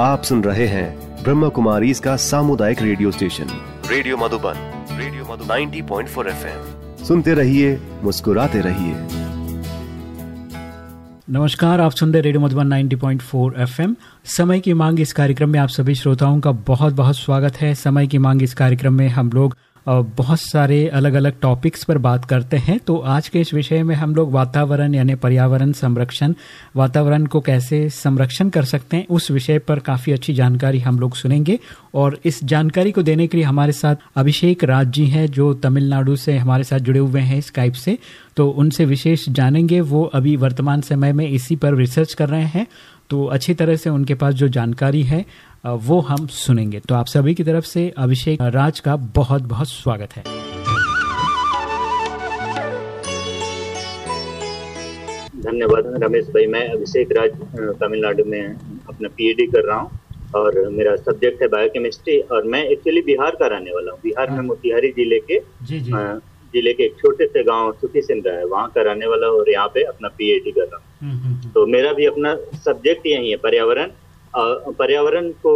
आप सुन रहे हैं ब्रह्म कुमारी इसका सामुदायिक radio station. Radio Madhuban radio Madhuban. 90.4 FM. सुनते रहिए मुस्कुराते रहिए। नमस्कार आप सुन रहे रेडियो मधुबन 90.4 एफएम। समय की मांग इस कार्यक्रम में आप सभी श्रोताओं का बहुत बहुत स्वागत है। समय की मांग इस कार्यक्रम में हम लोग बहुत सारे अलग अलग टॉपिक्स पर बात करते हैं। तो आज के इस विषय में हम लोग वातावरण यानी पर्यावरण संरक्षण, वातावरण को कैसे संरक्षण कर सकते हैं, उस विषय पर काफ़ी अच्छी जानकारी हम लोग सुनेंगे। और इस जानकारी को देने के लिए हमारे साथ अभिषेक राज जी हैं, जो तमिलनाडु से हमारे साथ जुड़े हुए हैं स्काइप से। तो उनसे विशेष जानेंगे, वो अभी वर्तमान समय में इसी पर रिसर्च कर रहे हैं। तो अच्छी तरह से उनके पास जो जानकारी है वो हम सुनेंगे तो आप सभी की तरफ़ से अभिषेक राज का बहुत बहुत स्वागत है धन्यवाद रमेश भाई मैं अभिषेक राज तमिलनाडु में अपना पीएचडी कर रहा हूँ और मेरा सब्जेक्ट है बायोकेमिस्ट्री और मैं एक्चुअली बिहार का रहने वाला हूँ बिहार में हाँ। मोतिहारी ज़िले के जी जी। ज़िले के एक छोटे से गाँव सुखी सिंधा है वहाँ का रहने वाला और यहाँ पे अपना पीएचडी कर रहा हूँ हम्म, हम्म, हम्म। तो मेरा भी अपना सब्जेक्ट यही है पर्यावरण पर्यावरण को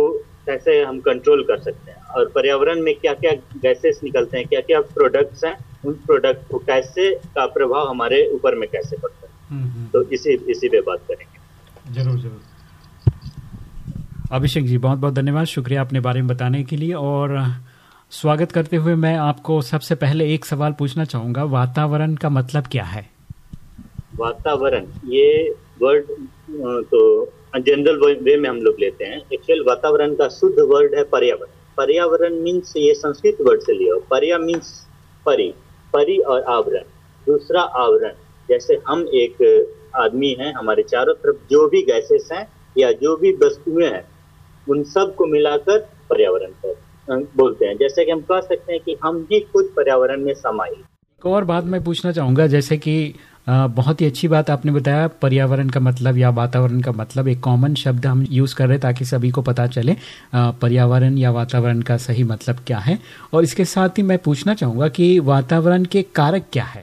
कैसे हम कंट्रोल कर सकते हैं? और पर्यावरण में क्या क्या गैसेस निकलते हैं? क्या क्या प्रोडक्ट्स हैं? उन प्रोडक्ट को कैसे का प्रभाव हमारे ऊपर में कैसे पड़ता है? हम्म, हम्म। तो इसी इसी पे बात करेंगे। ज़रूर ज़रूर। अभिषेक जी बहुत बहुत धन्यवाद। शुक्रिया अपने बारे में बताने के लिए। और स्वागत करते हुए मैं आपको सबसे पहले एक सवाल पूछना चाहूँगा। वातावरण का मतलब क्या है? वातावरण ये वर्ड तो जनरल वे में हम लोग लेते हैं। एक्चुअल वातावरण का शुद्ध वर्ड है पर्यावरण। पर्यावरण मीन्स ये संस्कृत वर्ड से लिया। पर्या मीन्स परि। परि और आवरण। दूसरा आवरण। जैसे हम एक आदमी हैं, हमारे चारों तरफ़ जो भी गैसेस हैं या जो भी वस्तुएँ हैं, उन सबको मिलाकर पर्यावरण पर बोलते हैं। जैसे कि हम कह सकते हैं कि हम भी खुद पर्यावरण में समाई एक और बात मैं पूछना चाहूँगा, जैसे कि बहुत ही अच्छी बात आपने बताया। पर्यावरण का मतलब या वातावरण का मतलब एक कॉमन शब्द हम यूज़ कर रहे ताकि सभी को पता चले पर्यावरण या वातावरण का सही मतलब क्या है। और इसके साथ ही मैं पूछना चाहूँगा कि वातावरण के कारक क्या है?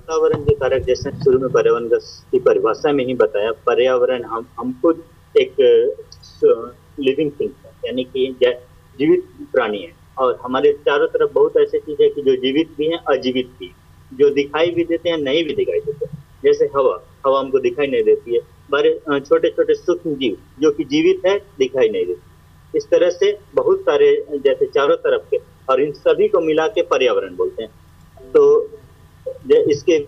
वातावरण के कारक, जैसे शुरू में पर्यावरण की परिभाषा में ही बताया, पर्यावरण हम हम खुद एक लिविंग थिंग है, यानी कि जीवित प्राणी है। और हमारे चारों तरफ़ बहुत ऐसी चीज़ है कि जो जीवित भी है, अजीवित भी है। जो दिखाई भी देते हैं, नहीं भी दिखाई देते जैसे हवा हवा हमको दिखाई नहीं देती है। बड़े छोटे छोटे सूक्ष्म जीव, जो कि जीवित है, दिखाई नहीं देते इस तरह से बहुत सारे, जैसे चारों तरफ़ के, और इन सभी को मिला के पर्यावरण बोलते हैं। तो इसके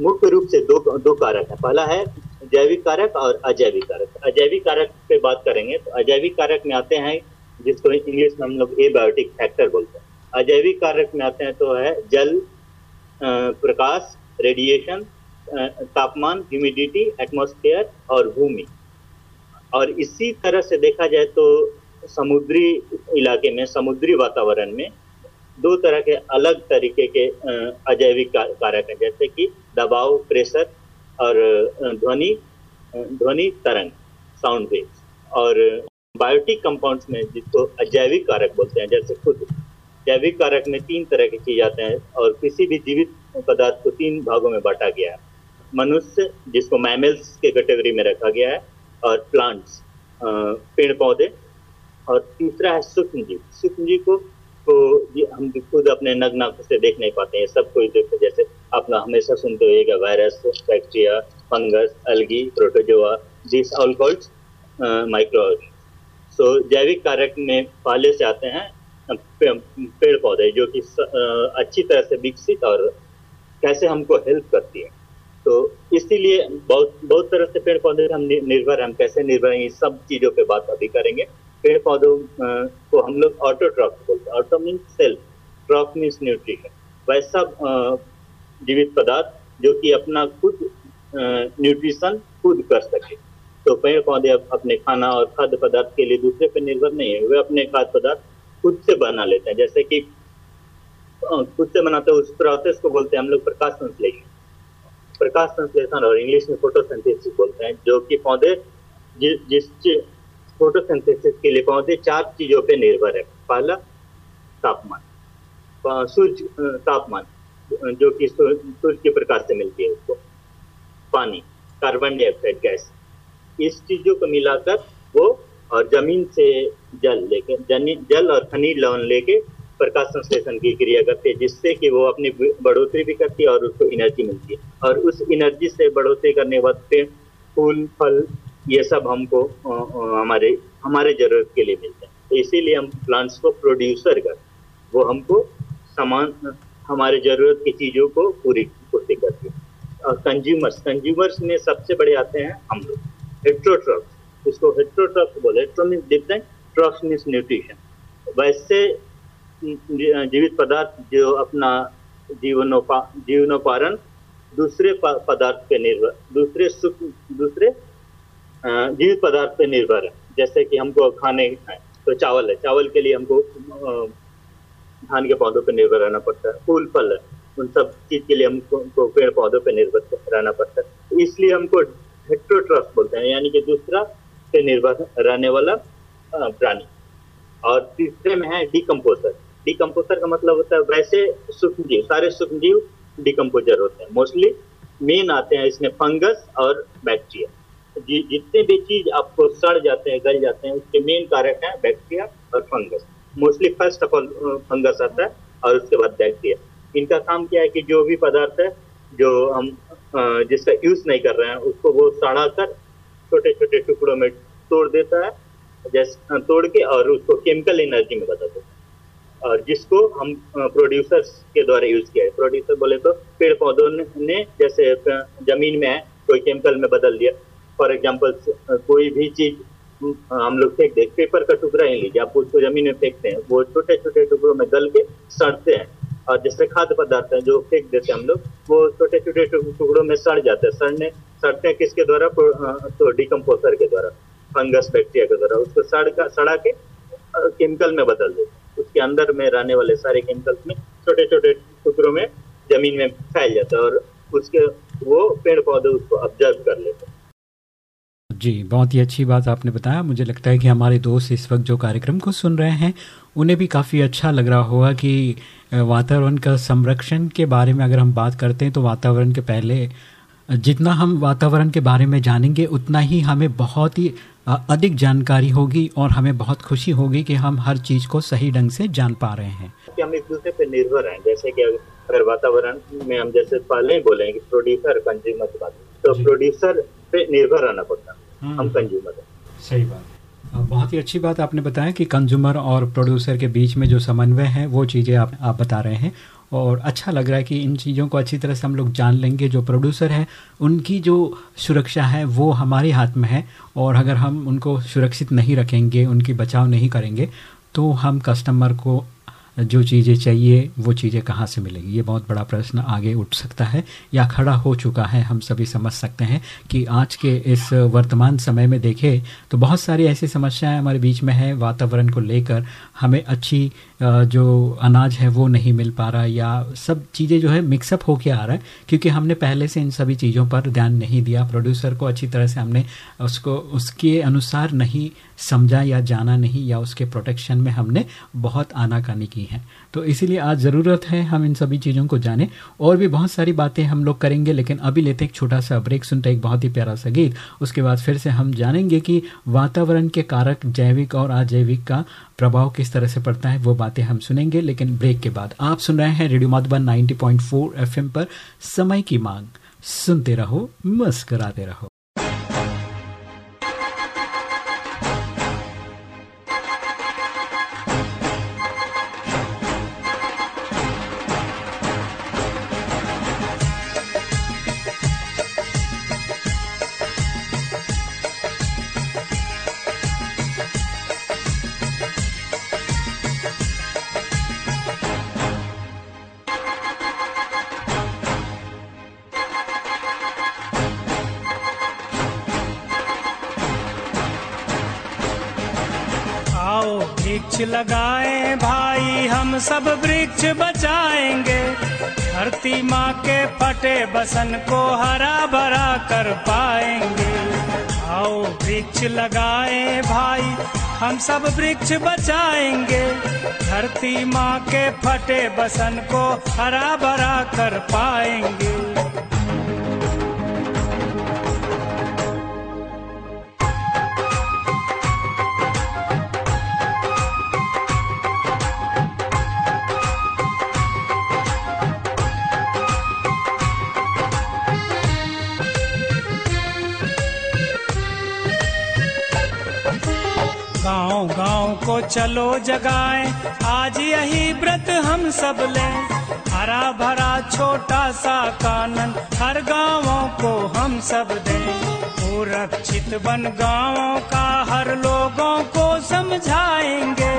मुख्य रूप से दो दो कारक है। पहला है जैविक कारक और अजैविक कारक। अजैविक कारक पे बात करेंगे तो अजैविक कारक में आते हैं, जिसको इंग्लिश में हम लोग एबायोटिक फैक्टर बोलते हैं। अजैविक कारक में आते हैं तो है जल प्रकाश रेडिएशन तापमान ह्यूमिडिटी एटमॉस्फेयर और भूमि। और इसी तरह से देखा जाए तो समुद्री इलाके में, समुद्री वातावरण में दो तरह के अलग तरीके के अजैविक कारक हैं, जैसे कि दबाव, प्रेशर और ध्वनि ध्वनि तरंग साउंड वेव्स और बायोटिक कंपाउंड्स में जिसको अजैविक कारक बोलते हैं, जैसे खुद। जैविक कारक में तीन तरह के चीज़ आते हैं और किसी भी जीवित पदार्थ को तीन भागों में बांटा गया है। मनुष्य, जिसको मैमल्स के कैटेगरी में रखा गया है, और प्लांट्स पेड़ पौधे और तीसरा है सूक्ष्म जीव सूक्ष्म जीव को को हम खुद अपने नग्न आँखों से देख नहीं पाते हैं। सब कोई देखो जैसे अपना हमेशा सुनते होगा virus bacteria fungus algae protozoa this all called micro so जैविक कारक में पहले से आते हैं पेड़ पौधे जो कि अच्छी तरह से विकसित और कैसे हमको हेल्प करती है। तो इसीलिए बहुत बहुत तरह से पेड़ पौधे हम निर्भर हम कैसे निर्भर हैं सब चीज़ों पे बात अभी करेंगे। पेड़ पौधों को हम लोग ऑटोट्रॉफ बोलते हैं। Auto mean self troph means nutrition वैसा जीवित पदार्थ जो कि अपना खुद न्यूट्रिशन खुद कर सके। तो पेड़ पौधे अपने खाना और खाद्य पदार्थ के लिए दूसरे पर निर्भर नहीं है। वे अपने खाद्य पदार्थ खुद से बना लेते हैं। जैसे कि खुद से बनाते हैं, उस प्रोसेस को बोलते हैं, हम लोग प्रकाश संश्लेषण। प्रकाश संश्लेषण और इंग्लिश में फोटोसिंथेसिस बोलते हैं, जो कि पौधे जिस जिस फोटोसिंथेसिस के लिए पौधे चार चीज़ों पे निर्भर है। पहला, तापमान। सूर्य तापमान, जो कि सूर्य के प्रकाश से मिलती है उसको। पानी, कार्बन डाइऑक्साइड गैस। इस चीज़ों को मिलाकर वो और ज़मीन से जल लेके जल और खनिज लवण लेके प्रकाश संश्लेषण की क्रिया करती है, जिससे कि वो अपनी बढ़ोतरी भी करती है और उसको एनर्जी मिलती है। और उस एनर्जी से बढ़ोतरी करने पेड़ फूल, फल, ये सब हमको हमारे हमारे ज़रूरत के लिए मिलते हैं। तो इसीलिए हम प्लांट्स को प्रोड्यूसर कर, वो हमको सामान, हमारे ज़रूरत की चीज़ों को पूरी, पूर्ति करती है। और कंज्यूमर्स कंज्यूमर्स में सबसे बड़े आते हैं हम लोग हेट्रोट्रॉप्स इसको हेट्रोट्रॉप्स बोले। Hetero different trophs means nutrition वैसे जीवित पदार्थ जो अपना जीवनोपा, जीवनोपारण दूसरे पदार्थ पे निर्भर, दूसरे सुख, दूसरे जीवित पदार्थ पे निर्भर है। जैसे कि हमको खाने तो चावल है। चावल के लिए हमको धान के पौधों पर निर्भर रहना पड़ता है। फूल, फल है उन सब चीज़ के लिए हमको पेड़ पौधों पर निर्भर रहना पड़ता है। तो इसलिए हमको हेट्रोट्रफ बोलते हैं। यानी कि दूसरा पे निर्भर रहने वाला प्राणी। और तीसरे में है डिकम्पोजर डिकम्पोजर का मतलब होता है वैसे सूक्ष्म जीव सारे सूक्ष्म जीव डिकम्पोजर होते हैं। मोस्टली मेन आते हैं इसमें फंगस और बैक्टीरिया जितने भी चीज़ आपको सड़ जाते हैं, गल जाते हैं, उसके मेन कारक है बैक्टीरिया और fungus mostly first of all fungus आता है और उसके बाद बैक्टीरिया इनका काम क्या है कि जो भी पदार्थ है, जो हम जिसका यूज़ नहीं कर रहे हैं, उसको वो सड़ा कर छोटे छोटे टुकड़ों में तोड़ देता है, जैसे तोड़ के और उसको केमिकल एनर्जी में बदल देता है। और जिसको हम प्रोड्यूसर्स के द्वारा यूज़ किया है। प्रोड्यूसर बोले तो पेड़ पौधों ने जैसे ज़मीन में है, कोई केमिकल में बदल दिया। फॉर एग्ज़ाम्पल कोई भी चीज़, हम लोग फेंक दे पेपर का टुकड़ा ही लीजिए, आप उसको ज़मीन में फेंकते हैं, वो छोटे छोटे टुकड़ों में गल के सड़ते हैं। और जैसे खाद्य पदार्थ है, जो फेंक देते हैं हम लोग, वो छोटे छोटे टुकड़ों में सड़ जाते हैं, सड़ने सड़ते हैं किसके द्वारा तो डिकम्पोजर के द्वारा फंगस बैक्टीरिया के द्वारा। उसको सड़ का सड़ा के केमिकल में बदल देते उसके अंदर में रहने वाले सारे केमिकल्स में छोटे छोटे टुकड़ों में ज़मीन में फैल जाता है और उसके, वो पेड़ पौधे उसको ऑब्ज़र्व कर लेते हैं। जी, बहुत ही अच्छी बात आपने बताया। मुझे लगता है कि हमारे दोस्त इस वक्त जो कार्यक्रम को सुन रहे हैं, उन्हें भी काफ़ी अच्छा लग रहा होगा कि वातावरण का संरक्षण के बारे में अगर हम बात करते हैं तो वातावरण के पहले जितना हम वातावरण के बारे में जानेंगे उतना ही हमें बहुत ही अधिक जानकारी होगी और हमें बहुत खुशी होगी कि हम हर चीज़ को सही ढंग से जान पा रहे हैं। कि हम एक दूसरे पे निर्भर हैं। जैसे कि अगर वातावरण में हम जैसे पहले ही बोले कि प्रोड्यूसर कंज्यूमर की बात तो प्रोड्यूसर पे निर्भर रहना पड़ता है। हम कंज्यूमर सही बात। बहुत ही अच्छी बात आपने बताया कि कंज्यूमर और प्रोड्यूसर के बीच में जो समन्वय है वो चीज़ें आप आप बता रहे हैं। और अच्छा लग रहा है कि इन चीज़ों को अच्छी तरह से हम लोग जान लेंगे। जो प्रोड्यूसर हैं, उनकी जो सुरक्षा है, वो हमारे हाथ में है और अगर हम उनको सुरक्षित नहीं रखेंगे, उनकी बचाव नहीं करेंगे तो हम कस्टमर को जो चीज़ें चाहिए, वो चीज़ें कहाँ से मिलेगी? ये बहुत बड़ा प्रश्न आगे उठ सकता है या खड़ा हो चुका है। हम सभी समझ सकते हैं कि आज के इस वर्तमान समय में देखें तो बहुत सारी ऐसी समस्याएँ हमारे बीच में है। वातावरण को लेकर हमें अच्छी जो अनाज है, वो नहीं मिल पा रहा या सब चीज़ें जो है मिक्सअप होके आ रहा है, क्योंकि हमने पहले से इन सभी चीज़ों पर ध्यान नहीं दिया। प्रोड्यूसर को अच्छी तरह से हमने उसको, उसके अनुसार नहीं समझा या जाना नहीं या उसके प्रोटेक्शन में हमने बहुत आनाकानी की। है। तो इसीलिए आज ज़रूरत है हम इन सभी चीज़ों को जाने। और भी बहुत सारी बातें हम लोग करेंगे, लेकिन अभी लेते एक छोटा सा ब्रेक, सुनते एक बहुत ही प्यारा सा गीत। उसके बाद फिर से हम जानेंगे कि वातावरण के कारक जैविक और अजैविक का प्रभाव किस तरह से पड़ता है, वो बातें हम सुनेंगे, लेकिन ब्रेक के बाद आप सुन रहे हैं रेडियो मधुबन 90.4 एफएम पर समय की मांग। सुनते रहो, मुस्कराते रहो। सब वृक्ष बचाएँगे। धरती माँ के फटे बसन को हरा भरा कर पाएँगे। आओ वृक्ष लगाए भाई, हम सब वृक्ष बचाएँगे। धरती माँ के फटे बसन को हरा भरा कर पाएँगे। चलो जगाए, आज यही व्रत हम सब ले। हरा भरा छोटा सा कानन हर गाँवों को हम सब दे। सुरक्षित बन गाँवों का हर लोगों को समझाएँगे।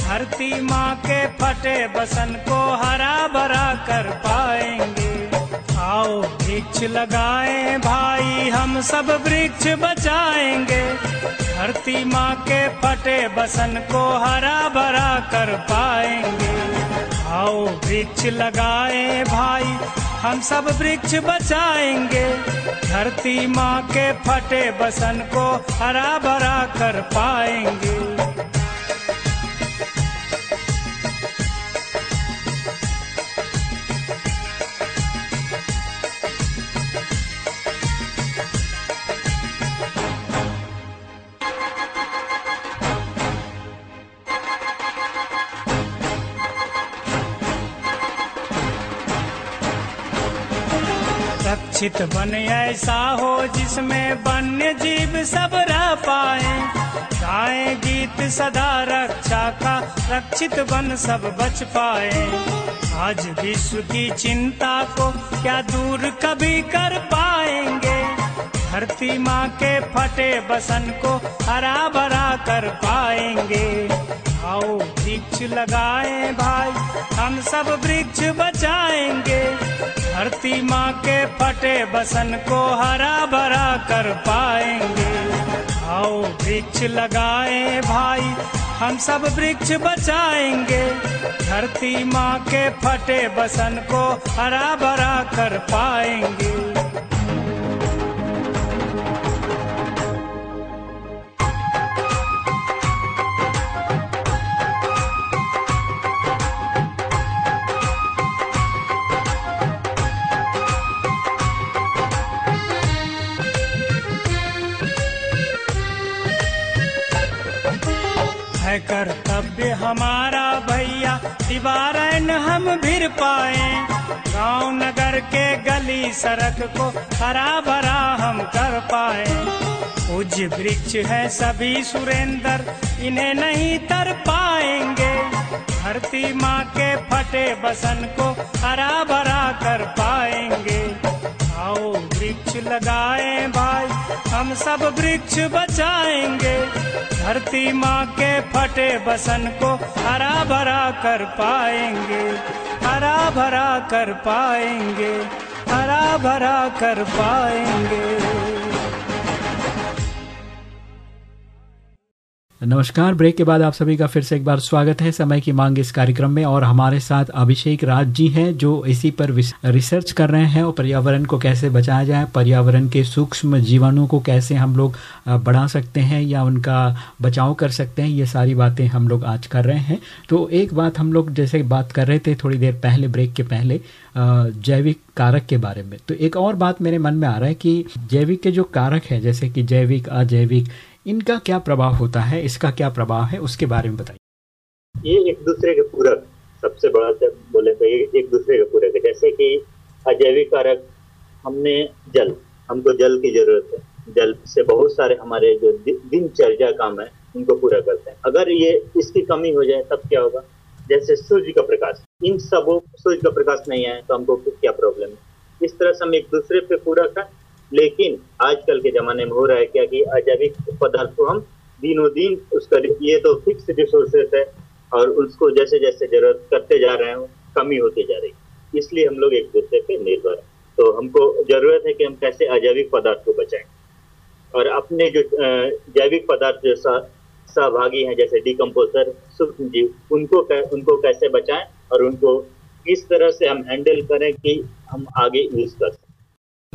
धरती माँ के फटे बसन को हरा भरा कर पाएँगे। आओ वृक्ष लगाए भाई, हम सब वृक्ष बचाएँगे। धरती माँ के फटे बसन को हरा भरा कर पाएँगे। आओ वृक्ष लगाए भाई, हम सब वृक्ष बचाएँगे। धरती माँ के फटे बसन को हरा भरा कर पाएँगे। रक्षित बन ऐसा हो जिसमें वन्य जीव सब रह पाए। गाए गीत सदा रक्षा का रक्षित बन सब बच पाए। आज विश्व की चिंता को क्या दूर कभी कर पाएँगे? धरती माँ के फटे बसन को हरा भरा कर पाएँगे। आओ वृक्ष लगाए भाई, हम सब वृक्ष बचाएँगे। धरती माँ के फटे बसन को हरा भरा कर पाएँगे। आओ वृक्ष लगाए भाई, हम सब वृक्ष बचाएँगे। धरती माँ के फटे बसन को हरा भरा कर पाएँगे। है कर्तव्य हमारा भैया दीवारन हम भिर पाए। गाँव नगर के गली सड़क को हरा भरा हम कर पाए। पूज्य वृक्ष है सभी सुरेंद्र, इन्हें नहीं तर पाएँगे। धरती माँ के फटे बसन को हरा भरा कर पाएँगे। आओ, वृक्ष लगाए भाई, हम सब वृक्ष बचाएँगे। धरती माँ के फटे बसन को हरा भरा कर पाएँगे हरा भरा कर पाएँगे हरा भरा कर पाएँगे। नमस्कार। ब्रेक के बाद आप सभी का फिर से एक बार स्वागत है। समय की मांग इस कार्यक्रम में और हमारे साथ अभिषेक राज जी हैं, जो इसी पर रिसर्च कर रहे हैं और पर्यावरण को कैसे बचाया जाए, पर्यावरण के सूक्ष्म जीवाणु को कैसे हम लोग बढ़ा सकते हैं या उनका बचाव कर सकते हैं, ये सारी बातें हम लोग आज कर रहे हैं। तो एक बात हम लोग जैसे बात कर रहे थे थोड़ी देर पहले, ब्रेक के पहले जैविक कारक के बारे में। तो एक और बात मेरे मन में आ रहा है कि जैविक के जो कारक है, जैसे कि जैविक, अजैविक इनका क्या प्रभाव होता है, इसका क्या प्रभाव है, उसके बारे में बताइए। ये एक दूसरे के पूरक सबसे बड़ा जब बोले तो ये एक दूसरे के पूरक है। जैसे कि अजैविक कारक, हमने जल, हमको जल की ज़रूरत है। जल से बहुत सारे हमारे जो दिनचर्या काम है, उनको पूरा करते हैं। अगर ये इसकी कमी हो जाए, तब क्या होगा? जैसे सूर्य का प्रकाश, इन सबों, सूर्य का प्रकाश नहीं आए तो हमको क्या प्रॉब्लम है? इस तरह से हम एक दूसरे पे पूरक है लेकिन आजकल के जमाने में हो रहा है क्या कि अजैविक पदार्थ को हम दिनों दिन उसका ये तो फिक्स रिसोर्सेस है और उसको जैसे जैसे ज़रूरत करते जा रहे हैं कमी होती जा रही इसलिए हम लोग एक दूसरे पे निर्भर है। तो हमको ज़रूरत है कि हम कैसे अजैविक पदार्थ को बचाएँ। और अपने जो जैविक पदार्थ जो सहभागी हैं जैसे डिकम्पोजर सूक्ष्म जीव उनको कै, उनको कैसे बचाएँ और उनको किस तरह से हम हैंडल करें कि हम आगे यूज़ कर सकें।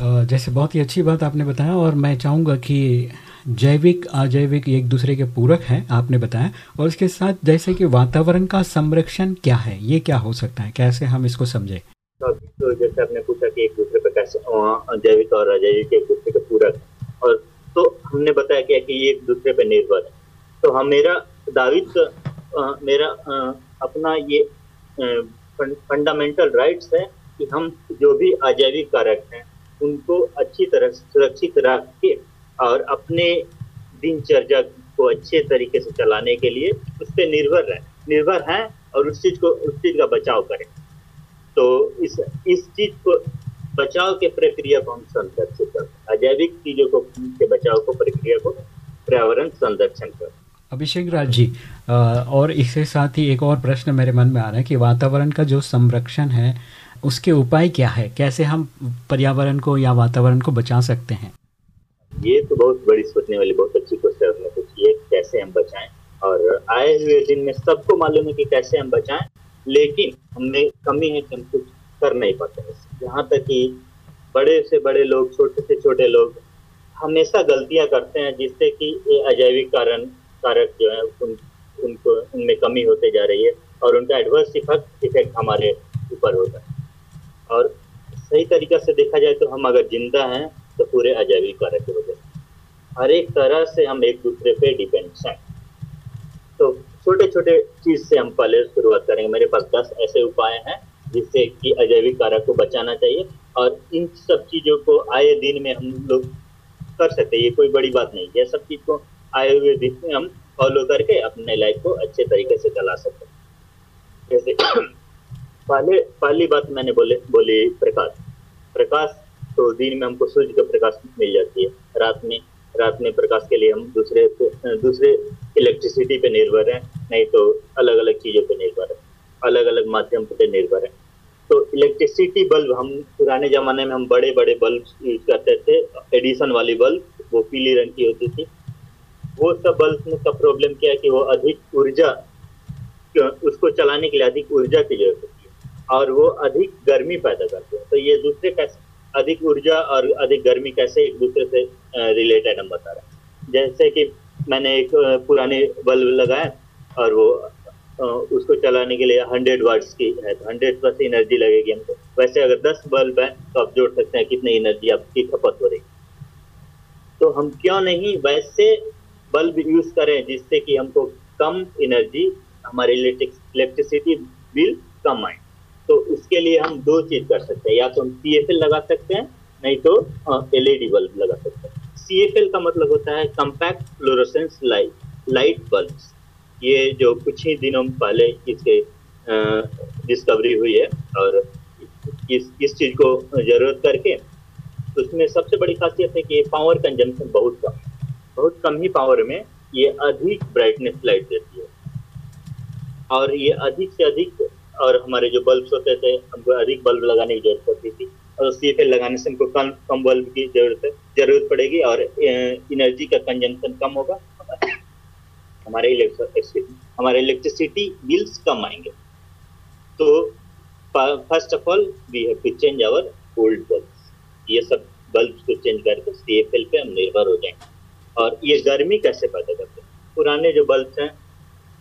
जैसे बहुत ही अच्छी बात आपने बताया और मैं चाहूँगा कि जैविक अजैविक एक दूसरे के पूरक हैं आपने बताया। और इसके साथ जैसे कि वातावरण का संरक्षण क्या है? ये क्या हो सकता है? कैसे हम इसको समझे? तो जैसे आपने पूछा कि एक दूसरे पर कैसे जैविक और अजैविक एक दूसरे के पूरक। और तो हमने बताया क्या कि ये एक दूसरे पे निर्भर है। तो हम मेरा दावित्व मेरा आ, अपना ये फंडामेंटल राइट्स है कि हम जो भी अजैविक कारक हैं उनको अच्छी तरह सुरक्षित रख के और अपने दिनचर्या को अच्छे तरीके से चलाने के लिए उस पर निर्भर रहे, निर्भर हैं और उस चीज़ को, उस चीज़ का बचाव करें। तो इस इस चीज़ को, बचाव के प्रक्रिया को हम संरक्षित करते अजैविक चीज़ों को, के बचाव को, प्रक्रिया को पर्यावरण संरक्षण कर अभिषेक राज जी और इसके साथ ही एक और प्रश्न मेरे मन में आ रहा है कि वातावरण का जो संरक्षण है उसके उपाय क्या है? कैसे हम पर्यावरण को या वातावरण को बचा सकते हैं? ये तो बहुत बड़ी सोचने वाली बहुत अच्छी क्वेश्चन आपने पूछी है कैसे हम बचाएँ। और आए हुए दिन में सबको मालूम है कि कैसे हम बचाएँ लेकिन हमें कमी है कि हम कुछ कर नहीं पाते यहाँ तक कि बड़े से बड़े लोग छोटे से छोटे लोग हमेशा गलतियाँ करते हैं जिससे कि ये अजैविक कारण कारक जो है उन, उनको उनमें कमी होते जा रही है और उनका एडवर्स इफ़ेक्ट इफ़ेक्ट हमारे ऊपर होता है। और सही तरीका से देखा जाए तो हम अगर ज़िंदा हैं तो पूरे अजैविक कारक की वजह हर एक तरह से हम एक दूसरे पे डिपेंड हैं। तो छोटे छोटे चीज़ से हम पहले शुरुआत करेंगे। मेरे पास दस ऐसे उपाय हैं जिससे कि अजैविक कारक को बचाना चाहिए और इन सब चीज़ों को आए दिन में हम लोग कर सकते हैं। ये कोई बड़ी बात नहीं ये सब चीज़ को आए हुए दिन में हम फॉलो करके अपने लाइफ को अच्छे तरीके से चला सकते हैं। जैसे पहले, पहली बात मैंने बोले, बोली प्रकाश। प्रकाश तो दिन में हमको सूर्य का प्रकाश मिल जाती है। रात में रात में प्रकाश के लिए हम दूसरे दूसरे इलेक्ट्रिसिटी पे निर्भर है, नहीं तो अलग अलग चीज़ों पे निर्भर है। अलग अलग माध्यम पे निर्भर है। तो इलेक्ट्रिसिटी बल्ब हम पुराने जमाने में हम बड़े बड़े बल्ब यूज़ करते थे। एडिशन वाली बल्ब वो पीली रंग की होती थी। वो सब बल्ब का प्रॉब्लम क्या है कि वो अधिक ऊर्जा, उसको चलाने के लिए अधिक ऊर्जा की ज़रूरत है और वो अधिक गर्मी पैदा करते हैं। तो ये दूसरे कैसे, अधिक ऊर्जा और अधिक गर्मी कैसे एक दूसरे से रिलेटेड हम बता रहे हैं जैसे कि मैंने एक पुराने बल्ब लगाया और वो उसको चलाने के लिए हंड्रेड वाट्स की है तो हंड्रेड प्लस एनर्जी लगेगी हमको। वैसे अगर दस बल्ब है तो आप जोड़ सकते हैं कितनी एनर्जी आपकी खपत हो रही। तो हम क्यों नहीं वैसे बल्ब यूज़ करें जिससे कि हमको कम एनर्जी हमारे इलेक्ट्रिसिटी बिल कम आए। तो उसके लिए हम दो चीज़ कर सकते हैं। या तो हम सी लगा सकते हैं, नहीं तो एलईडी बल्ब लगा सकते हैं। सी का मतलब होता है compact fluorescence light light bulb ये जो कुछ ही दिनों पहले इसके डिस्कवरी हुई है और इस इस चीज़ को ज़रूरत करके, उसमें सबसे बड़ी खासियत है कि पावर कंजम्पशन बहुत कम बहुत कम ही पावर में ये अधिक ब्राइटनेस लाइट देती है। और ये अधिक से अधिक और हमारे जो बल्ब होते थे, हमको अधिक बल्ब लगाने की ज़रूरत पड़ती थी। और सी एफ़ लगाने से हमको कम कम बल्ब की ज़रूरत ज़रूरत पड़ेगी और एनर्जी का कंजम्पन कम होगा। हमारे इलेक्ट्रिसिटी हमारे इलेक्ट्रिसिटी बिल्स कम आएँगे। तो first of all we have to change our old bulb ये सब बल्ब को चेंज करके सीएफएल पे हम निर्भर हो जाएँगे। और ये गर्मी कैसे पैदा करते हैं? पुराने जो बल्ब हैं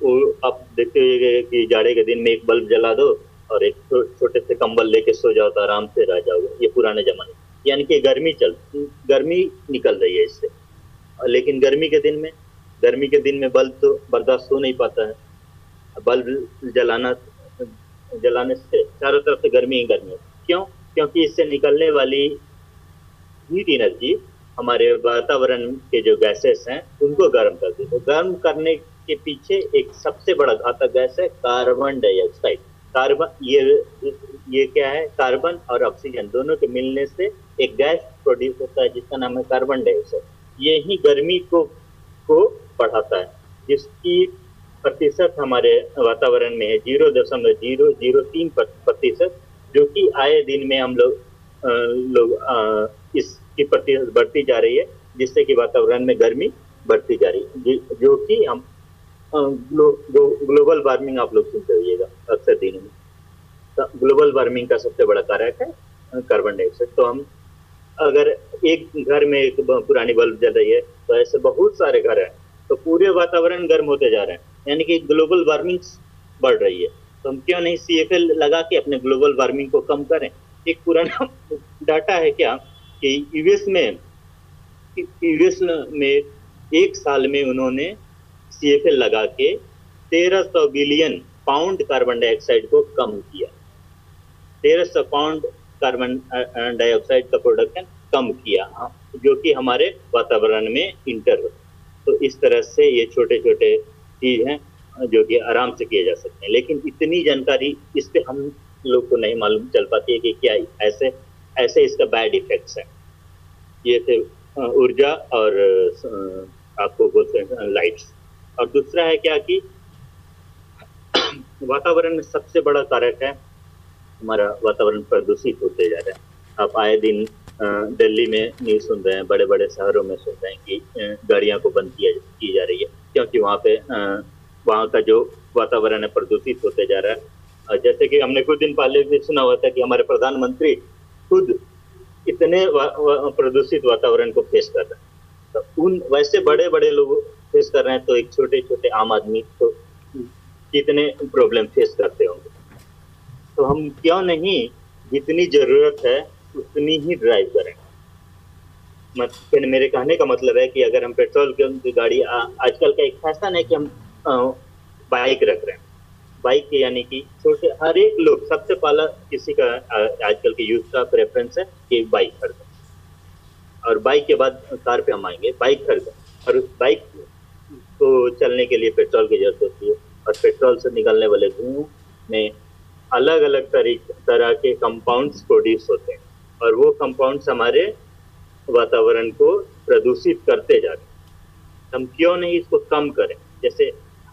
वो आप देखते हुए कि जाड़े के दिन में एक बल्ब जला दो और एक छोटे से कंबल लेके सो जाओ तो आराम से रह जाओगे। ये पुराने जमाने। यानी कि गर्मी चल, गर्मी निकल रही है इससे। लेकिन गर्मी के दिन में, गर्मी के दिन में बल्ब तो बर्दाश्त हो नहीं पाता है। बल्ब जलाना, जलाने से चारों तरफ़ से गर्मी ही गर्मी क्यों? क्योंकि इससे निकलने वाली हीट एनर्जी हमारे वातावरण के जो गैसेस हैं, उनको गर्म करती है। तो गर्म करने के पीछे एक सबसे बड़ा घातक गैस है, कार्बन डाइऑक्साइड। कार्बन, ये ये क्या है? कार्बन और ऑक्सीजन दोनों के मिलने से एक गैस प्रोड्यूस होता है, जिसका नाम है कार्बन डाइऑक्साइड। ये ही गर्मी को को बढ़ाता है, जिसकी प्रतिशत हमारे वातावरण में है, ज़ीरो दशमलव ज़ीरो ज़ीरो तीन प्रतिशत, जो कि आए दिन में हम लोग लोग इसकी प्रतिशत बढ़ती जा रही है, जिससे कि वातावरण में गर्मी बढ़ती जा रही है, जो कि हम ग्लोबल वार्मिंग आप लोग सुनते रहिएगा, अक्सर दिनों में। ग्लोबल वार्मिंग का सबसे बड़ा कारक है कार्बन डाइऑक्साइड। तो हम अगर एक घर में एक पुरानी बल्ब जल रही है तो ऐसे बहुत सारे घर हैं तो पूरे वातावरण गर्म होते जा रहे हैं। यानी कि ग्लोबल वार्मिंग बढ़ रही है। तो हम क्यों नहीं सी एफ़ एल लगा के अपने ग्लोबल वार्मिंग को कम करें? एक पुराना डाटा है क्या कि यूएस में यूएस में एक साल में उन्होंने सी लगा के तेरह सौ बिलियन पाउंड कार्बन डाइऑक्साइड को कम किया। तेरह सौ पाउंड कार्बन डाइऑक्साइड का प्रोडक्शन कम किया जो कि हमारे वातावरण में इंटर हो तो इस तरह से ये छोटे छोटे चीज़ हैं, जो कि आराम से किए जा सकते हैं। लेकिन इतनी जानकारी इस पर हम लोग को नहीं मालूम चल पाती है कि क्या ऐसे ऐसे इसका बैड इफेक्ट्स है। ये थे ऊर्जा और आपको बोलते हैं लाइट्स और दूसरा है क्या कि वातावरण में सबसे बड़ा कारक है हमारा वातावरण प्रदूषित होते जा रहा है। आप आए दिन दिल्ली में न्यूज़ सुन रहे हैं बड़े बड़े शहरों में सुन रहे हैं कि गाड़ियाँ को बंद किया की जा रही है क्योंकि वहाँ पे वहाँ का जो वातावरण है प्रदूषित होते जा रहा है। और जैसे कि हमने कुछ दिन पहले भी सुना हुआ था कि हमारे प्रधानमंत्री खुद इतने वा, वा, प्रदूषित वातावरण को फेस कर रहे हैं। तो उन वैसे बड़े बड़े लोग फेस कर रहे हैं तो एक छोटे छोटे आम आदमी तो कितने प्रॉब्लम फेस करते होंगे? तो हम क्यों नहीं जितनी ज़रूरत है, उतनी ही ड्राइव करें। मत मेरे कहने का मतलब है कि अगर हम पेट्रोल की गाड़ी आजकल का एक फ़ैशन है कि हम बाइक रख रहे हैं। बाइक यानी कि छोटे, हर एक लोग, सबसे पहला किसी का आजकल के यूथ का प्रेफरेंस है कि बाइक खरीदें। और बाइक के बाद कार पे हम आएँगे बाइक खरीदें। और उस बाइक को चलने के लिए पेट्रोल की ज़रूरत होती है और पेट्रोल से निकलने वाले धुओं में अलग अलग तरह के कंपाउंड्स प्रोड्यूस होते हैं और वो कंपाउंड्स हमारे वातावरण को प्रदूषित करते जा रहे हैं। हम क्यों नहीं इसको कम करें? जैसे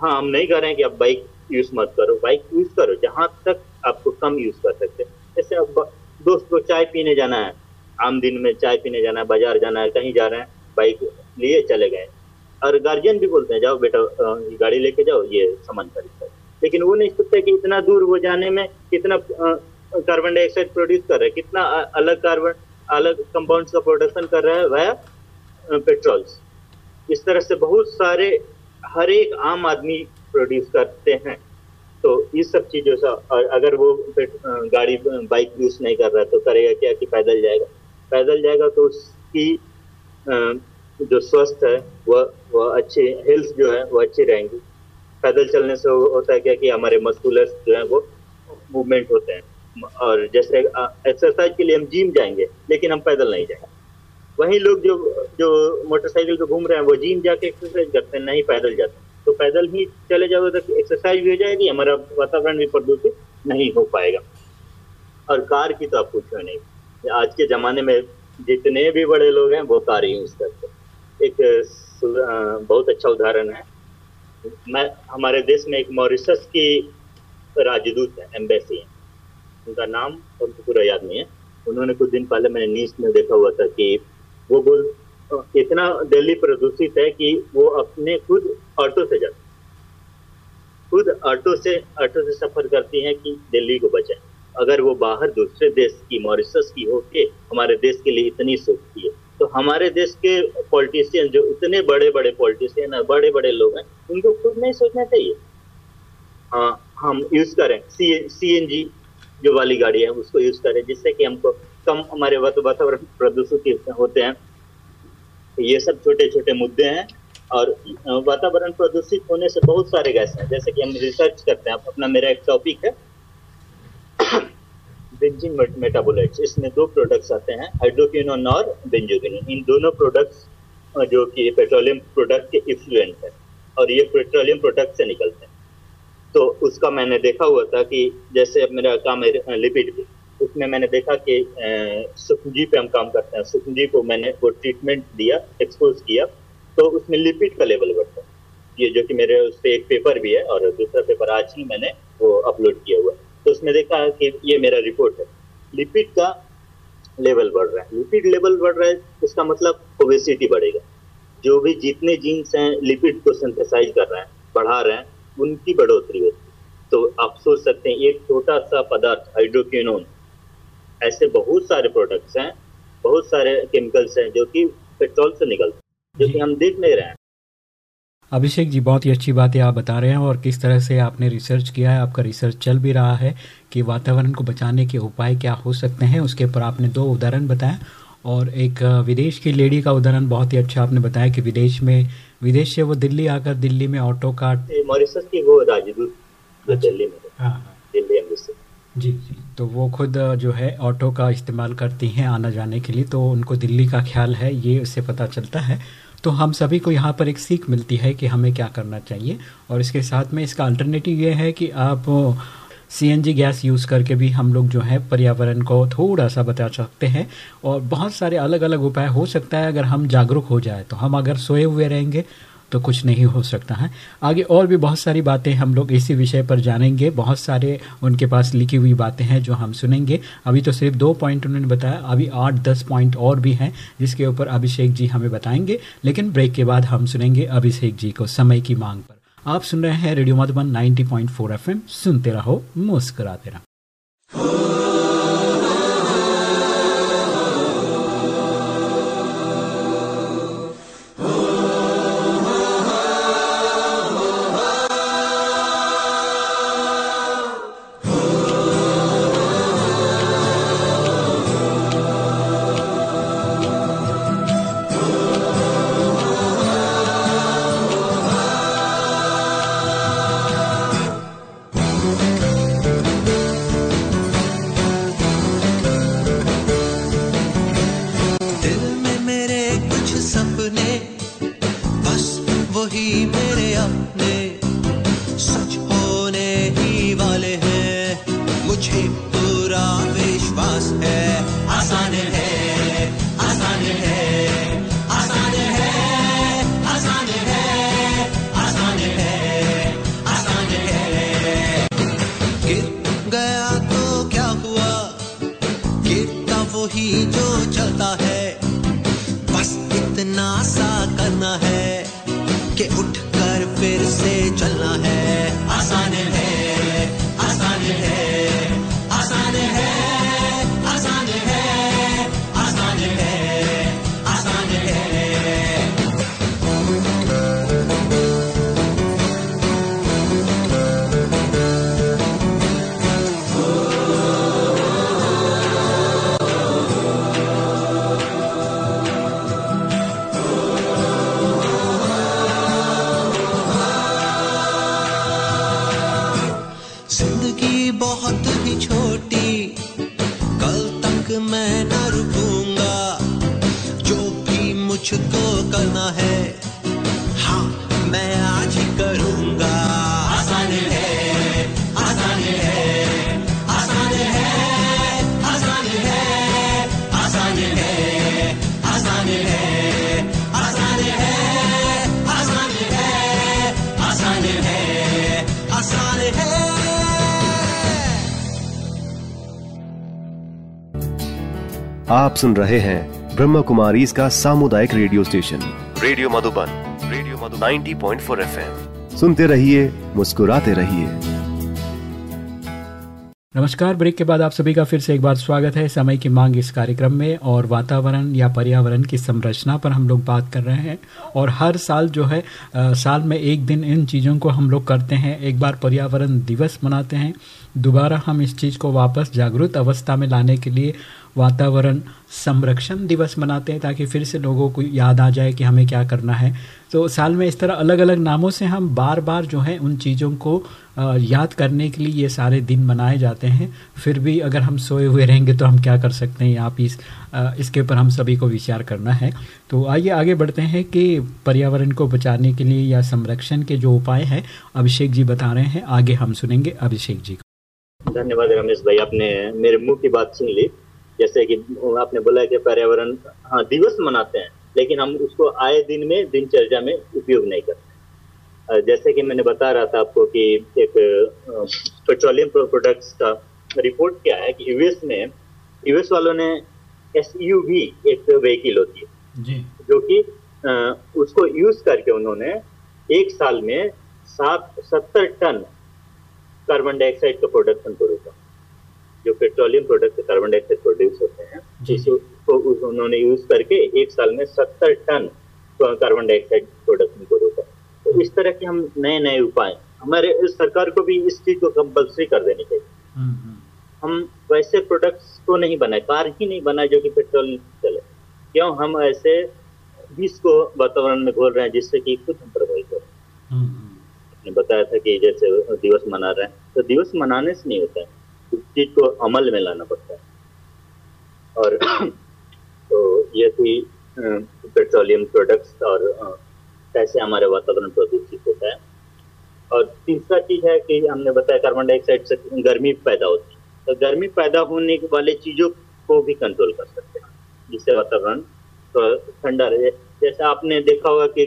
हाँ हम नहीं कह रहे हैं कि आप बाइक यूज़ मत करो। बाइक यूज़ करो, जहाँ तक आपको कम यूज़ कर सकते हैं। जैसे अब दोस्त को चाय पीने जाना है, आम दिन में चाय पीने जाना है, बाज़ार जाना है, कहीं जा रहे हैं बाइक लिए चले गए। और गार्जियन भी बोलते हैं, जाओ बेटा गाड़ी लेके जाओ, ये सामान खरीद लेकिन वो नहीं सोचते कि इतना दूर वो जाने में कितना कार्बन डाइऑक्साइड प्रोड्यूस कर रहा है, कितना अलग कार्बन अलग कंपाउंड्स का प्रोडक्शन कर रहा है वह पेट्रोल्स इस तरह से बहुत सारे, हर एक आम आदमी प्रोड्यूस करते हैं। तो इस सब चीज़ों से, और अगर वो गाड़ी बाइक यूज़ नहीं कर रहा तो करेगा क्या कि पैदल जाएगा? पैदल जाएगा तो उसकी जो स्वस्थ है, वह वह अच्छे हेल्थ जो है वो अच्छी रहेंगी। पैदल चलने से होता है क्या कि हमारे मस्कुलर्स जो है, वो मूवमेंट होते हैं। और जैसे एक्सरसाइज के लिए हम जिम जाएँगे, लेकिन हम पैदल नहीं जाएँगे। वही लोग जो जो मोटरसाइकिल पे घूम रहे हैं, वो जिम जाके एक्सरसाइज करते हैं, नहीं पैदल जाते। हैं तो पैदल ही चले जाओगे तो एक्सरसाइज भी हो जाएगी, हमारा वातावरण भी प्रदूषित नहीं हो पाएगा। और कार की तो आप पूछो नहीं। आज के जमाने में जितने भी बड़े लोग हैं, वो कार यूज़ करते हैं। एक बहुत अच्छा उदाहरण है। मैं, हमारे देश में एक मॉरिशस की राजदूत है, एम्बेसी है। उनका नाम उनको पूरा याद नहीं है। उन्होंने कुछ दिन पहले मैंने न्यूज़ में देखा हुआ था कि वो बोल, इतना दिल्ली प्रदूषित है कि वो अपने खुद ऑटो से जाते खुद ऑटो से ऑटो से सफ़र करती हैं कि दिल्ली को बचाए। अगर वो बाहर दूसरे देश की, मॉरिशस की हो के हमारे देश के लिए इतनी सोचती है तो हमारे देश के पॉलिटिशियन जो इतने बड़े बड़े पॉलिटिशियन है बड़े बड़े लोग हैं, उनको खुद नहीं सोचना चाहिए। हाँ हम यूज़ करें। सी एन जी जो वाली गाड़ी है, उसको यूज़ करें, जिससे कि हमको कम हमारे वातावरण प्रदूषित होते हैं। ये सब छोटे छोटे मुद्दे हैं, और वातावरण प्रदूषित होने से बहुत सारे गैस हैं। जैसे कि हम रिसर्च करते हैं, अपना मेरा एक टॉपिक है बेंजिन मेटाबोलाइट्स इसमें दो प्रोडक्ट्स आते हैं हाइड्रोक्विनोन और बेंजोक्विनोन इन दोनों प्रोडक्ट्स जो कि पेट्रोलियम प्रोडक्ट के इफ्लुएंट है, और ये पेट्रोलियम प्रोडक्ट से निकलते हैं। तो उसका मैंने देखा हुआ था कि जैसे अब मेरा काम है लिपिड भी उसमें मैंने देखा कि सुखजी पे हम काम करते हैं। सुखजी को मैंने वो ट्रीटमेंट दिया एक्सपोज किया तो उसमें लिपिड का लेवल बढ़ता है। ये जो कि मेरे उस पर एक पेपर भी है, और दूसरा पेपर आज ही मैंने वो अपलोड किया हुआ तो उसमें देखा कि ये मेरा रिपोर्ट है। लिपिड का लेवल बढ़ रहा है। लिपिड लेवल बढ़ रहा है इसका मतलब ओबेसिटी बढ़ेगा। जो भी जितने जीन्स हैं लिपिड को सिंथेसाइज कर रहे हैं बढ़ा रहे हैं उनकी बढ़ोतरी होती है। तो आप सोच सकते हैं एक छोटा सा पदार्थ हाइड्रोक्यूनोन ऐसे बहुत सारे प्रोडक्ट्स हैं बहुत सारे केमिकल्स हैं जो कि पेट्रोल से निकलते हैं जो कि हम देख नहीं रहे हैं। अभिषेक जी बहुत ही अच्छी बात है आप बता रहे हैं और किस तरह से आपने रिसर्च किया है आपका रिसर्च चल भी रहा है कि वातावरण को बचाने के उपाय क्या हो सकते हैं। उसके ऊपर आपने दो उदाहरण बताए और एक विदेश की लेडी का उदाहरण बहुत ही अच्छा आपने बताया कि विदेश में विदेश से वो दिल्ली आकर दिल्ली में ऑटो का मॉरिशस की वो राजदूत अच्छा। दिल्ली में हाँ, हाँ। जी जी। तो वो खुद जो है ऑटो का इस्तेमाल करती हैं आना जाने के लिए तो उनको दिल्ली का ख्याल है ये उससे पता चलता है। तो हम सभी को यहाँ पर एक सीख मिलती है कि हमें क्या करना चाहिए। और इसके साथ में इसका अल्टरनेटिव ये है कि आप सीएनजी गैस यूज़ करके भी हम लोग जो है पर्यावरण को थोड़ा सा बचा सकते हैं। और बहुत सारे अलग अलग उपाय हो सकता है अगर हम जागरूक हो जाए। तो हम अगर सोए हुए रहेंगे तो कुछ नहीं हो सकता है। आगे और भी बहुत सारी बातें हम लोग इसी विषय पर जानेंगे। बहुत सारे उनके पास लिखी हुई बातें हैं जो हम सुनेंगे। अभी तो सिर्फ़ दो पॉइंट उन्होंने बताया, अभी आठ, दस पॉइंट और भी हैं, जिसके ऊपर अभिषेक जी हमें बताएँगे। लेकिन ब्रेक के बाद हम सुनेंगे अभिषेक जी को समय की मांग पर। आप सुन रहे हैं रेडियो मधुबन 90.4 एफएम। सुनते रहो, मुस्कुराते रहो। आप सुन रहे हैं ब्रह्म कुमारी इसका सामुदायिक radio station. Radio Madhuban radio Madhu 90.4 FM. सुनते रहिए मुस्कुराते रहिए। नमस्कार ब्रेक के बाद आप सभी का फिर से एक बार स्वागत है। समय की मांग इस कार्यक्रम में और वातावरण या पर्यावरण की संरचना पर हम लोग बात कर रहे हैं और हर साल जो है आ, साल में एक दिन इन चीज़ों को हम लोग करते हैं। एक बार पर्यावरण दिवस मनाते हैं। दोबारा हम इस चीज़ को वापस जागरूक अवस्था में लाने के लिए वातावरण संरक्षण दिवस मनाते हैं ताकि फिर से लोगों को याद आ जाए कि हमें क्या करना है। तो साल में इस तरह अलग अलग नामों से हम बार बार जो है उन चीज़ों को याद करने के लिए ये सारे दिन मनाए जाते हैं। फिर भी अगर हम सोए हुए रहेंगे तो हम क्या कर सकते हैं? आप इस इसके ऊपर हम सभी को विचार करना है। तो आइए आगे बढ़ते हैं कि पर्यावरण को बचाने के लिए या संरक्षण के जो उपाय हैं, अभिषेक जी बता रहे हैं। आगे हम सुनेंगे अभिषेक जी धन्यवाद रमेश भाई, आपने मेरे मुँह की बात सुन ली। जैसे कि आपने बोला कि पर्यावरण हाँ दिवस मनाते हैं लेकिन हम उसको आए दिन में दिनचर्या में उपयोग नहीं करते जैसे कि मैंने बता रहा था आपको कि एक पेट्रोलियम प्रोडक्ट्स का रिपोर्ट क्या है कि यूएस में यूएस वालों ने एस एक व्हीकिल होती है। जी। जो कि उसको यूज़ करके उन्होंने एक साल में सात सत्तर टन कार्बन डाइऑक्साइड का प्रोडक्शन को रोका जो petroleum product carbon dioxide produce होते हैं जिसको उन्होंने यूज़ करके एक साल में सत्तर टन कार्बन डाइऑक्साइड प्रोडक्शन को रोका तो इस तरह के हम नए नए उपाय हमारे सरकार को भी इस चीज़ को कंपल्सरी कर देनी चाहिए। हम्म, हम्म। हम वैसे प्रोडक्ट्स को नहीं बनाए कार ही नहीं बनाए जो कि पेट्रोल चले। क्यों? हम ऐसे बीस को वातावरण में घोल रहे हैं जिससे कि खुद हम प्रभावित हो रहे हैं। हम्म, बताया था कि जैसे दिवस मना रहे हैं तो दिवस मनाने से नहीं होता है। उस चीज़ को अमल में लाना पड़ता है। और तो ये थी पेट्रोलियम प्रोडक्ट्स और कैसे हमारे वातावरण प्रदूषित होता है। और तीसरा चीज़ है कि हमने बताया कार्बन डाइऑक्साइड से गर्मी पैदा होती है। तो गर्मी पैदा होने वाले चीज़ों को भी कंट्रोल कर सकते हैं, जिससे वातावरण ठंडा रहे। जैसे आपने देखा होगा कि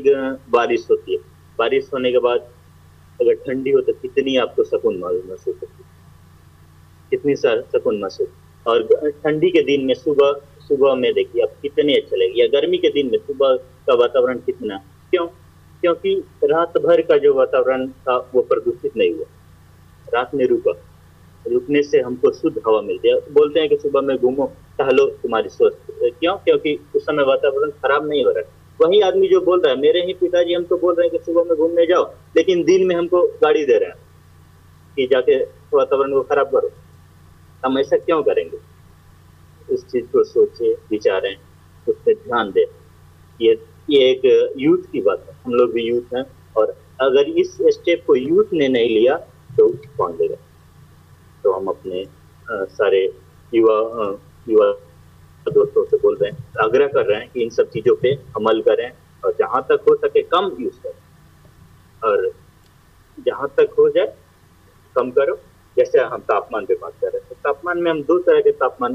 बारिश होती है। बारिश होने के बाद अगर ठंडी हो तो कितनी आपको सुकून महसूस होती है। कितनी सुकून महसूस। और ठंडी के दिन में सुबह सुबह में देखिए आप कितने अच्छे लगे या गर्मी के दिन में सुबह का वातावरण कितना? क्यों? क्योंकि रात भर का जो वातावरण था, वो प्रदूषित नहीं हुआ। रात में रुका। रुकने से हमको शुद्ध हवा मिलती है। बोलते हैं कि सुबह में घूमो, टहलो, तुम्हारी स्वस्थ। क्यों? क्योंकि उस समय वातावरण खराब नहीं हो रहा है। वही आदमी जो बोल रहा है, मेरे ही पिताजी हमको बोल रहे हैं कि सुबह में घूमने जाओ, लेकिन दिन में हमको गाड़ी दे रहे हैं कि जाके वातावरण को खराब करो। हम ऐसा क्यों करेंगे? उस चीज़ को सोचे विचारें उस पर ध्यान दें। ये ये एक यूथ की बात है। हम लोग भी यूथ हैं और अगर इस स्टेप को यूथ ने नहीं लिया तो कौन लेगा तो हम अपने आ, सारे युवा युवा दोस्तों से बोल रहे हैं आग्रह कर रहे हैं कि इन सब चीज़ों पे अमल करें और जहाँ तक हो सके कम यूज़ करें। और जहाँ तक हो जाए कम करो। जैसे हम तापमान पे बात कर रहे हैं तो तापमान में हम दो तरह के तापमान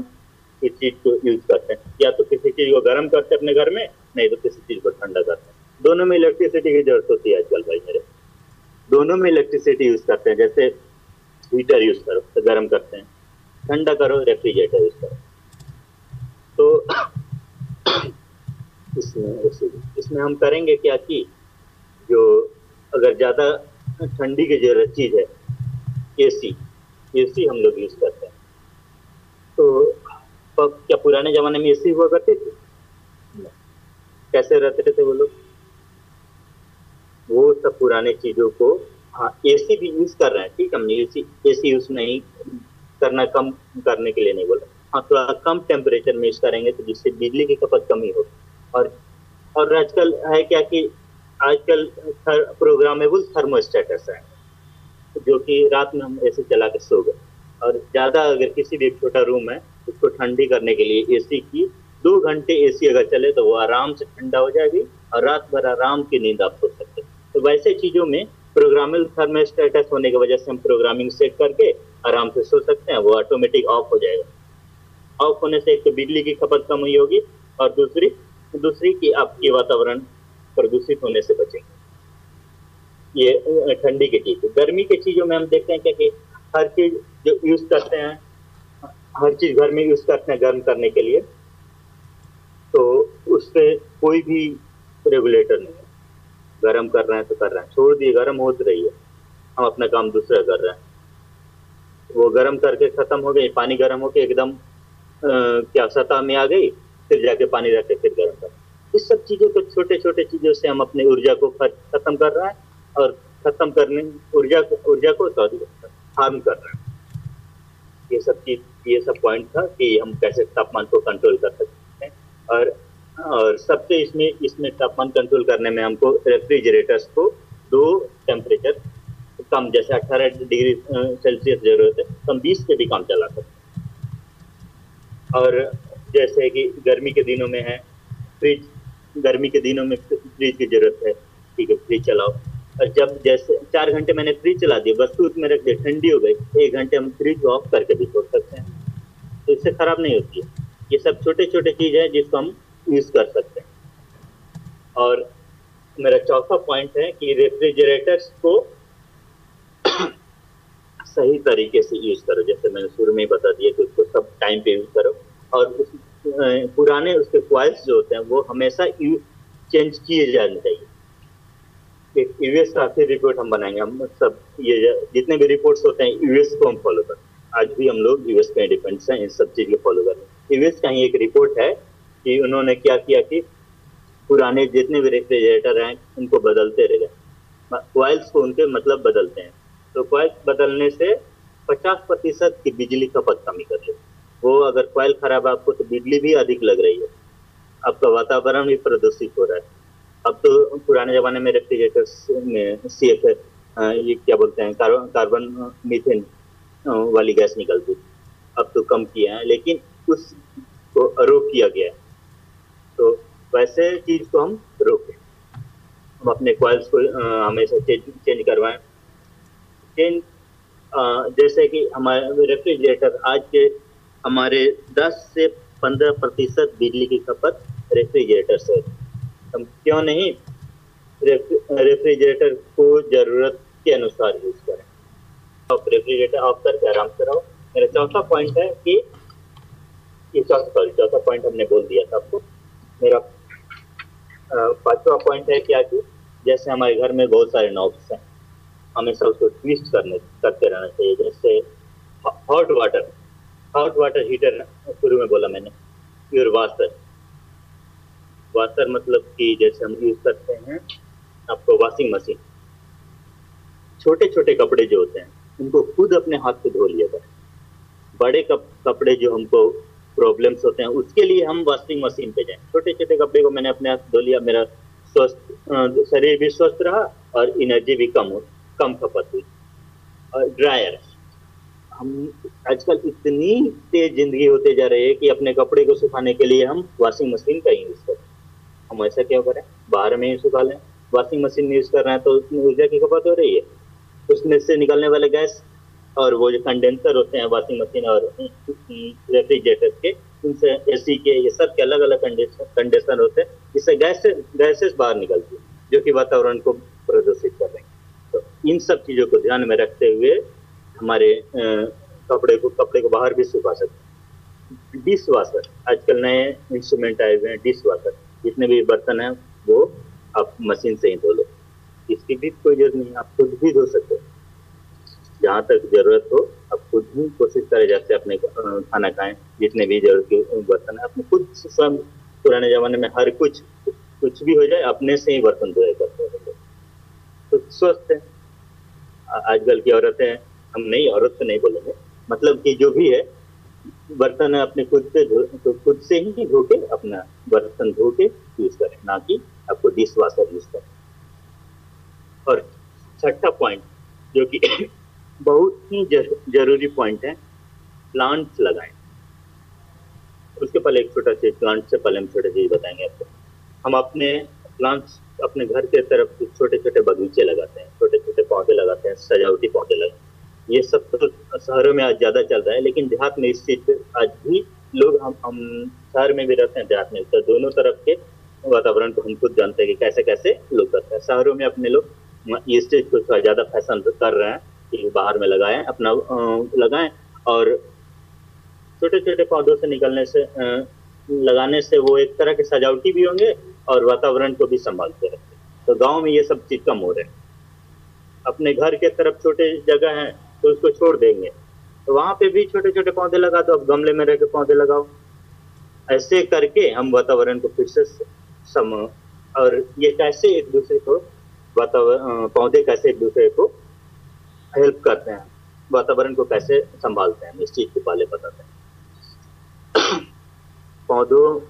की चीज़ को यूज़ करते हैं। या तो किसी चीज़ को गर्म करते हैं अपने घर में, नहीं तो किसी चीज़ को ठंडा करते हैं। दोनों में इलेक्ट्रिसिटी की ज़रूरत होती है आजकल भाई मेरे। दोनों में इलेक्ट्रिसिटी यूज़ करते हैं, जैसे हीटर यूज़ करो तो गर्म करते हैं। ठंडा करो रेफ्रिजरेटर यूज़ करो। तो इसमें इसमें हम करेंगे क्या कि जो अगर ज़्यादा ठंडी की ज़रूरत, चीज़ है एसी एसी हम लोग यूज़ करते हैं। तो क्या पुराने जमाने में एसी हुआ करते थे? कैसे रहते थे वो लोग? वो सब पुराने चीज़ों को हाँ एसी भी यूज़ कर रहे हैं, ठीक हमने एसी एसी यूज़ नहीं करना, कम करने के लिए नहीं बोला। हाँ थोड़ा कम टेम्परेचर में यूज़ करेंगे तो जिससे बिजली की खपत कमी हो और और आजकल है क्या कि आजकल प्रोग्रामेबल थर्मोस्टेटस है जो कि रात में हम ऐसे चला के सो गए। और ज़्यादा अगर किसी भी छोटा रूम है, उसको ठंडी करने के लिए एसी की दो घंटे एसी अगर चले तो वो आराम से ठंडा हो जाएगी और रात भर आराम की नींद आप सो सकते तो वैसे चीज़ों में प्रोग्रामेबल थर्मोस्टेटस होने की वजह से हम प्रोग्रामिंग सेट करके आराम से सो सकते हैं, वो ऑटोमेटिक ऑफ़ हो जाएगा। ऑफ़ होने से एक तो बिजली की खपत कम हुई होगी और दूसरी दूसरी की आपकी वातावरण प्रदूषित होने से बचेंगे। ये ठंडी की चीज़। गर्मी की चीज़ों में हम देखते हैं क्या कि हर चीज़ जो यूज़ करते हैं, हर चीज़ घर में यूज़ करते हैं गर्म करने के लिए तो उस पर कोई भी रेगुलेटर नहीं है। गर्म कर रहे हैं तो कर रहे हैं। छोड़ दिए, गर्म हो रही है। हम अपना काम दूसरा कर रहे हैं। वो गर्म करके खत्म हो गई, पानी गर्म होके एकदम क्या, सतह में आ गई, फिर जाके पानी रख के फिर गर्म कर इस सब चीज़ों को छोटे छोटे चीज़ों से हम अपनी ऊर्जा को खत्म कर रहे हैं। और खत्म करने, ऊर्जा को ऊर्जा को हार्म कर रहे हैं। ये सब चीज़ ये सब पॉइंट था कि हम कैसे तापमान को कंट्रोल कर सकते हैं। और और सबसे इसमें इसमें तापमान कंट्रोल करने में हमको रेफ्रिजरेटर्स को दो टेम्परेचर कम जैसे 18 डिग्री सेल्सियस ज़रूरत है तो हम बीस से भी कम चला सकते हैं। और जैसे कि गर्मी के दिनों में है फ्रिज गर्मी के दिनों में फ्रिज की ज़रूरत है, ठीक है फ्रिज चलाओ। जब जैसे चार घंटे मैंने फ्रिज चला दिया, बस दूध में रख दिया ठंडी हो गई। एक घंटे हम फ्रिज ऑफ़ करके भी छोड़ सकते हैं। तो इससे खराब नहीं होती है। ये सब छोटे छोटे चीज़ है जिसको हम यूज़ कर सकते हैं। और मेरा चौथा पॉइंट है कि रेफ्रिजरेटर्स को सही तरीके से यूज़ करो। जैसे मैंने शुरू में ही बता दिया कि उसको सब टाइम पे यूज़ करो। और उस पुराने उसके क्वाइल्स जो होते हैं, वो हमेशा चेंज किए जाने चाहिए। यूएस का फिर रिपोर्ट हम बनाएँगे। हम सब ये जितने भी रिपोर्ट्स होते हैं यूएस को हम फॉलो करते हैं। आज भी हम लोग यूएस पे डिपेंड हैं, इन सब चीज़ को फॉलो कर रहे हैं यूएस का ही एक रिपोर्ट है कि उन्होंने क्या किया कि पुराने जितने भी रेफ्रिजरेटर हैं, उनको बदलते रह। गए क्वाइल्स को उनके मतलब बदलते हैं। तो क्वाइल्स बदलने से पचास प्रतिशत की बिजली खपत कमी कर ले वो अगर क्वाइल खराब है, आपको तो बिजली भी अधिक लग रही है। आपका वातावरण भी प्रदूषित हो रहा है। अब तो पुराने जमाने में रेफ्रिजरेटर्स में सी एफ़ ये क्या बोलते हैं कार्बन कार्बन मीथेन वाली गैस निकलती। अब तो कम किया है, लेकिन उसको रोक किया गया है। तो वैसे चीज़ को हम रोकें। हम अपने कॉइल्स को हमेशा चेंज चेंज करवाएँ। चेंज जैसे कि हमारे रेफ्रिजरेटर आज के हमारे 10 से 15 प्रतिशत बिजली की खपत रेफ्रिजरेटर से हम क्यों नहीं? रेफ्रिजरेटर को ज़रूरत के अनुसार यूज़ करें। आप रेफ्रिजरेटर ऑफ़ करके आराम से रहो। मेरा चौथा पॉइंट है कि चौथा सॉरी चौथा पॉइंट हमने बोल दिया था आपको। मेरा पांचवा पॉइंट है क्या कि जैसे हमारे घर में बहुत सारे नॉब्स हैं हमेशा उसको ट्विस्ट करने करते रहना चाहिए। जैसे hot water hot water heater शुरू में बोला मैंने प्योर वाटर वाटर मतलब कि जैसे हम यूज़ करते हैं आपको वॉशिंग मशीन छोटे छोटे कपड़े जो होते हैं उनको खुद अपने हाथ से धो लिया करें बड़े कप, कपड़े जो हमको प्रॉब्लम्स होते हैं उसके लिए हम वॉशिंग मशीन पे जाएँ। छोटे छोटे कपड़े को मैंने अपने हाथ धो लिया मेरा स्वस्थ शरीर भी स्वस्थ रहा और एनर्जी भी कम हो कम खपत हुई। और ड्रायर हम आजकल इतनी तेज ज़िंदगी होते जा रही है कि अपने कपड़े को सुखाने के लिए हम वॉशिंग मशीन का यूज़ करें हम ऐसा क्यों करें? बाहर में ही सुखा लें। वॉशिंग मशीन यूज़ कर रहे हैं तो उसमें ऊर्जा की खपत हो रही है। उसमें से निकलने वाले गैस और वो जो कंडेंसर होते हैं वॉशिंग मशीन और रेफ्रिजरेटर के, उनसे एसी के, ये सब के अलग अलग कंडेंसर होते हैं। जिससे गैस गैसेस बाहर निकलती है, जो कि वातावरण को प्रदूषित कर रहे हैं। तो इन सब चीज़ों को ध्यान में रखते हुए हमारे कपड़े को कपड़े को बाहर भी सुखा सकते हैं। डिश वाशर आजकल नए इंस्ट्रूमेंट आए हुए हैं डिश वाशर जितने भी बर्तन हैं, वो आप मशीन से ही धो लो। इसकी भी कोई ज़रूरत नहीं आप खुद भी धो सकते जहाँ तक ज़रूरत हो, आप खुद ही कोशिश करें जैसे अपने खाना खाएँ। जितने भी ज़रूरत के बर्तन है अपने खुद स्वयं, पुराने जमाने में हर कुछ कुछ भी हो जाए, अपने से ही बर्तन धोए करते हैं। तो स्वस्थ है। आजकल की औरतें हम नहीं औरत तो नहीं बोलेंगे। मतलब कि जो भी है बर्तन अपने खुद से तो खुद से ही धो के अपना बर्तन धो के यूज़ करें, ना कि आपको डिश वाशर यूज़ करें। और छठा पॉइंट जो कि बहुत ही ज़रूरी पॉइंट है प्लांट्स लगाएँ। उसके पहले एक छोटा सी प्लांट से पहले हम छोटे चीज़ बताएँगे आपको। हम अपने प्लांट्स अपने घर के तरफ़ छोटे छोटे बगीचे लगाते हैं छोटे छोटे पौधे लगाते हैं, सजावटी पौधे लगाते हैं। ये सब तो शहरों में आज ज़्यादा चल रहा है, लेकिन देहात में इस चीज़ पे आज भी लोग हम हम शहर में भी रहते हैं देहात में। तो दोनों तरफ़ के वातावरण को हम खुद जानते हैं कि कैसे कैसे लोग करते हैं। शहरों में अपने लोग ये स्टेज को थोड़ा ज़्यादा फ़ैशन कर रहे हैं कि बाहर में लगाएँ, अपना लगाएँ और छोटे छोटे पौधों से निकलने से लगाने से वो एक तरह के सजावटी भी होंगे और वातावरण को भी संभालते रहते तो गाँव में ये सब चीज़ कम हो रहे हैं। अपने घर के तरफ़ छोटे जगह है तो उसको छोड़ देंगे। तो वहाँ पे भी छोटे छोटे पौधे लगा दो, अब गमले में रह के पौधे लगाओ। ऐसे करके हम वातावरण को फिर से सम, और ये कैसे एक दूसरे को वातावरण पौधे कैसे एक दूसरे को हेल्प करते हैं, वातावरण को कैसे संभालते हैं इस चीज़ के पहले बताते हैं। पौधों,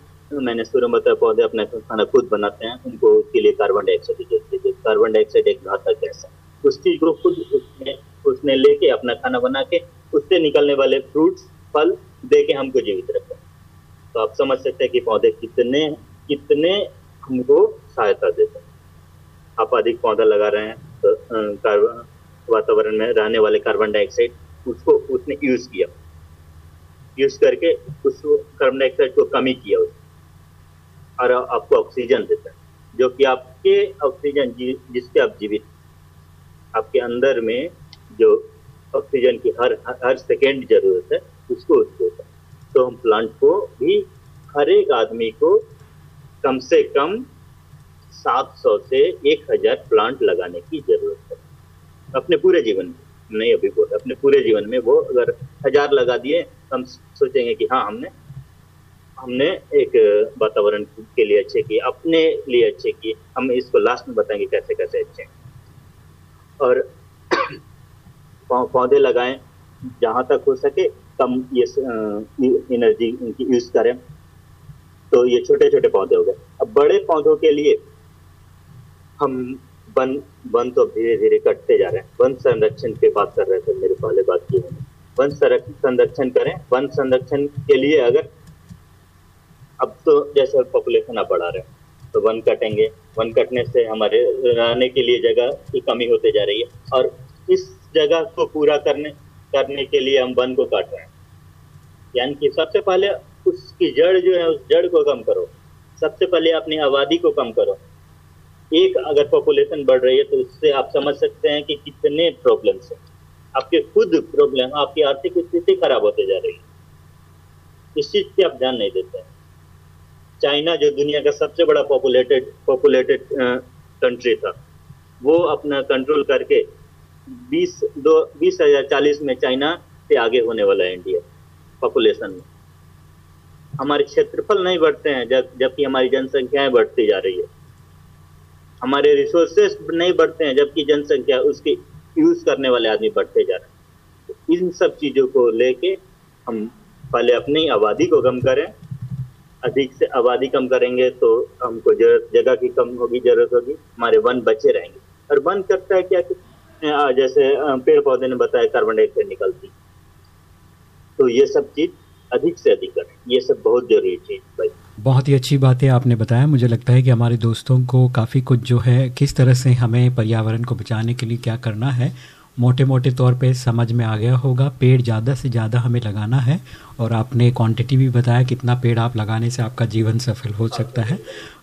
मैंने शुरू में बताया, पौधे अपना खाना खुद बनाते हैं, उनको उसके लिए कार्बन डाइऑक्साइड कार्बन डाइऑक्साइड एक घातक गैस है उस चीज़ को खुद उसने उसने लेके अपना खाना बना के उससे निकलने वाले फ्रूट्स फल दे के हमको जीवित रखते तो आप समझ सकते हैं कि पौधे कितने कितने हमको सहायता देते हैं। आप अधिक पौधा लगा रहे हैं तो कार्बन वातावरण में रहने वाले कार्बन डाइऑक्साइड उसको उसने यूज़ किया। यूज़ करके उस कार्बन डाइऑक्साइड को कमी किया उसने। और आपको ऑक्सीजन देता है, जो कि आपके ऑक्सीजन जिसके आप जीवित आपके अंदर में जो ऑक्सीजन की हर हर सेकेंड ज़रूरत है, उसको उसको तो हम प्लांट को भी हर एक आदमी को कम से कम 700 से 1000 प्लांट लगाने की ज़रूरत है। अपने पूरे जीवन में, नहीं अभी बोल अपने पूरे जीवन में वो अगर हज़ार लगा दिए, हम सोचेंगे कि हाँ हमने हमने एक वातावरण के लिए अच्छे किए, अपने लिए अच्छे किए, हम इसको लास्ट में बताएँगे कैसे कैसे अच्छे और पौधे लगाएँ, जहाँ तक हो सके कम ये एनर्जी इनकी यूज़ करें। तो ये छोटे छोटे पौधे हो गए। अब बड़े पौधों के लिए हम वन वन तो धीरे धीरे कटते जा रहे हैं। वन संरक्षण की बात कर रहे थे, मेरे पहले बात की मैंने। वन संरक्षण करें। वन संरक्षण के लिए अगर, अब तो जैसे पॉपुलेशन अब बढ़ा रहे हैं तो वन कटेंगे। वन कटने से हमारे रहने के लिए जगह की कमी होते जा रही है। और इस जगह को पूरा करने करने के लिए हम वन को काट रहे हैं। यानी कि सबसे पहले उसकी जड़ जो है, उस जड़ को कम करो। सबसे पहले अपनी आबादी को कम करो। एक, अगर पॉपुलेशन बढ़ रही है तो उससे आप समझ सकते हैं कि कितने प्रॉब्लम्स हैं। आपके खुद प्रॉब्लम आपकी आर्थिक स्थिति खराब होते जा रही है। इस चीज़ की आप ध्यान नहीं देते हैं। चाइना, जो दुनिया का सबसे बड़ा पॉपुलेटेड पॉपुलेटेड कंट्री था, वो अपना कंट्रोल करके बीस, दो, बीस हज़ार चालीस में चाइना से आगे होने वाला है इंडिया पॉपुलेशन में। हमारे क्षेत्रफल नहीं बढ़ते हैं, जब, जबकि हमारी जनसंख्याएँ बढ़ती जा रही है। हमारे रिसोर्सेस नहीं बढ़ते हैं, जबकि जनसंख्या उसके यूज़ करने वाले आदमी बढ़ते जा रहे हैं। इन सब चीज़ों को लेके हम पहले अपनी आबादी को कम करें। अधिक से आबादी कम करेंगे तो हमको ज़रूरत, जगह की कम होगी, ज़रूरत होगी। हमारे वन बचे रहेंगे। और वन करता है क्या कि जैसे पेड़ पौधे ने बताया कार्बन डाइऑक्साइड निकलती। तो ये सब चीज़ अधिक से अधिक ये सब बहुत ज़रूरी चीज़ भाई। बहुत ही अच्छी बात आपने बताया। मुझे लगता है कि हमारे दोस्तों को काफ़ी कुछ जो है, किस तरह से हमें पर्यावरण को बचाने के लिए क्या करना है मोटे मोटे तौर पे समझ में आ गया होगा। पेड़ ज़्यादा से ज़्यादा हमें लगाना है और आपने क्वांटिटी भी बताया कितना पेड़ आप लगाने से आपका जीवन सफल हो सकता है।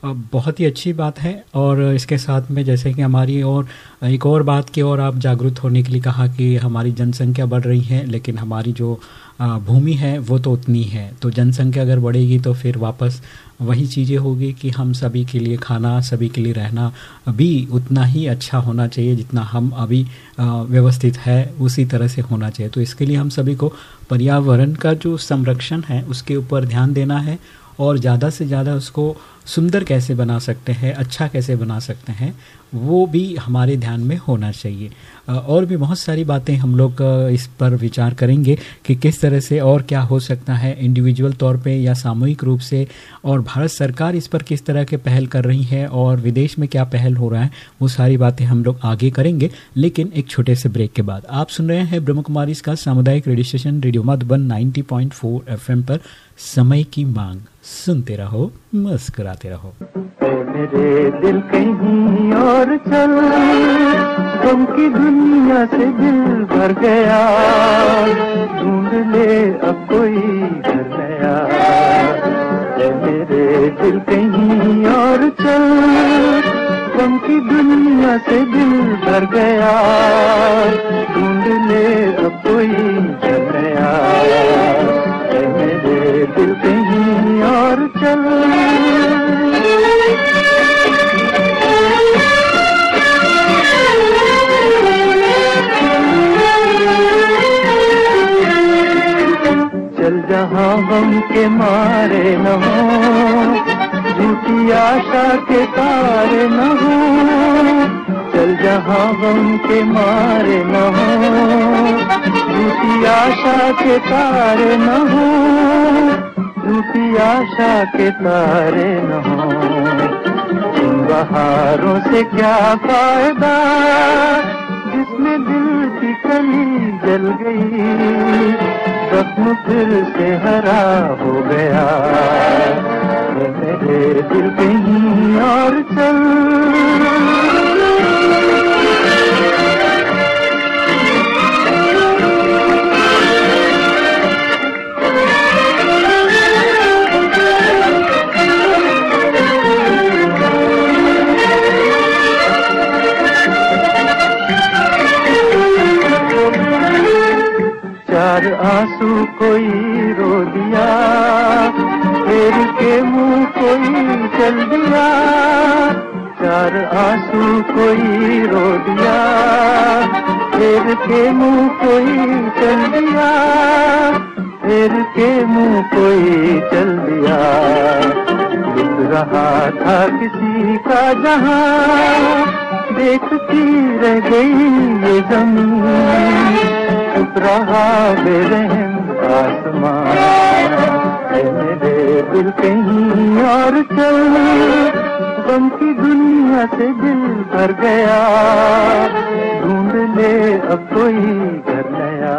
बहुत ही अच्छी बात है और इसके साथ में जैसे कि हमारी और एक और बात की और आप जागरूक होने के लिए कहा कि हमारी जनसंख्या बढ़ रही है, लेकिन हमारी जो भूमि है वो तो उतनी है। तो जनसंख्या अगर बढ़ेगी तो फिर वापस वही चीज़ें होगी कि हम सभी के लिए खाना, सभी के लिए रहना भी उतना ही अच्छा होना चाहिए जितना हम अभी व्यवस्थित है, उसी तरह से होना चाहिए। तो इसके लिए हम सभी को पर्यावरण का जो संरक्षण है, उसके ऊपर ध्यान देना है और ज़्यादा से ज़्यादा उसको सुंदर कैसे बना सकते हैं अच्छा कैसे बना सकते हैं, वो भी हमारे ध्यान में होना चाहिए। और भी बहुत सारी बातें हम लोग इस पर विचार करेंगे कि किस तरह से और क्या हो सकता है इंडिविजुअल तौर पे या सामूहिक रूप से, और भारत सरकार इस पर किस तरह के पहल कर रही है और विदेश में क्या पहल हो रहा है, वो सारी बातें हम लोग आगे करेंगे, लेकिन एक छोटे से ब्रेक के बाद। आप सुन रहे हैं ब्रह्म कुमारी इसका सामुदायिक radio station radio Madhuban ninety point पर, समय की मांग। सुनते रहो, मुस्कुराते रहो। मेरे दिल कहीं और चल तुम की दुनिया से दिल भर गया। ढूंढ ले अब कोई घर नया। मेरे दिल कहीं और चल तुम की दुनिया से दिल भर गया। ढूंढ गम के मारे न हो झूठी आशा के तारे न हो, चल जहाँ गम के मारे न हो झूठी आशा के तारे न हो झूठी आशा के तारे न हो। इन बहारों से क्या फ़ायदा, जिसमें दिल की कली जल गई जख्म फिर से हरा हो गया। मेरे दिल कहीं और चल। आँसू कोई रो दिया फिर के मुँह कोई चल दिया चार आँसू कोई रो दिया फिर के मुँह कोई चल दिया फिर के मुँह कोई चल दिया लिख रहा था किसी का जहाँ, देखती रह गई ये ज़मीन। रहा बेरहम आसमान। मेरे दिल कहीं और चल। गम दुनिया से दिल भर गया। ढूंढ ले अब कोई घर नया।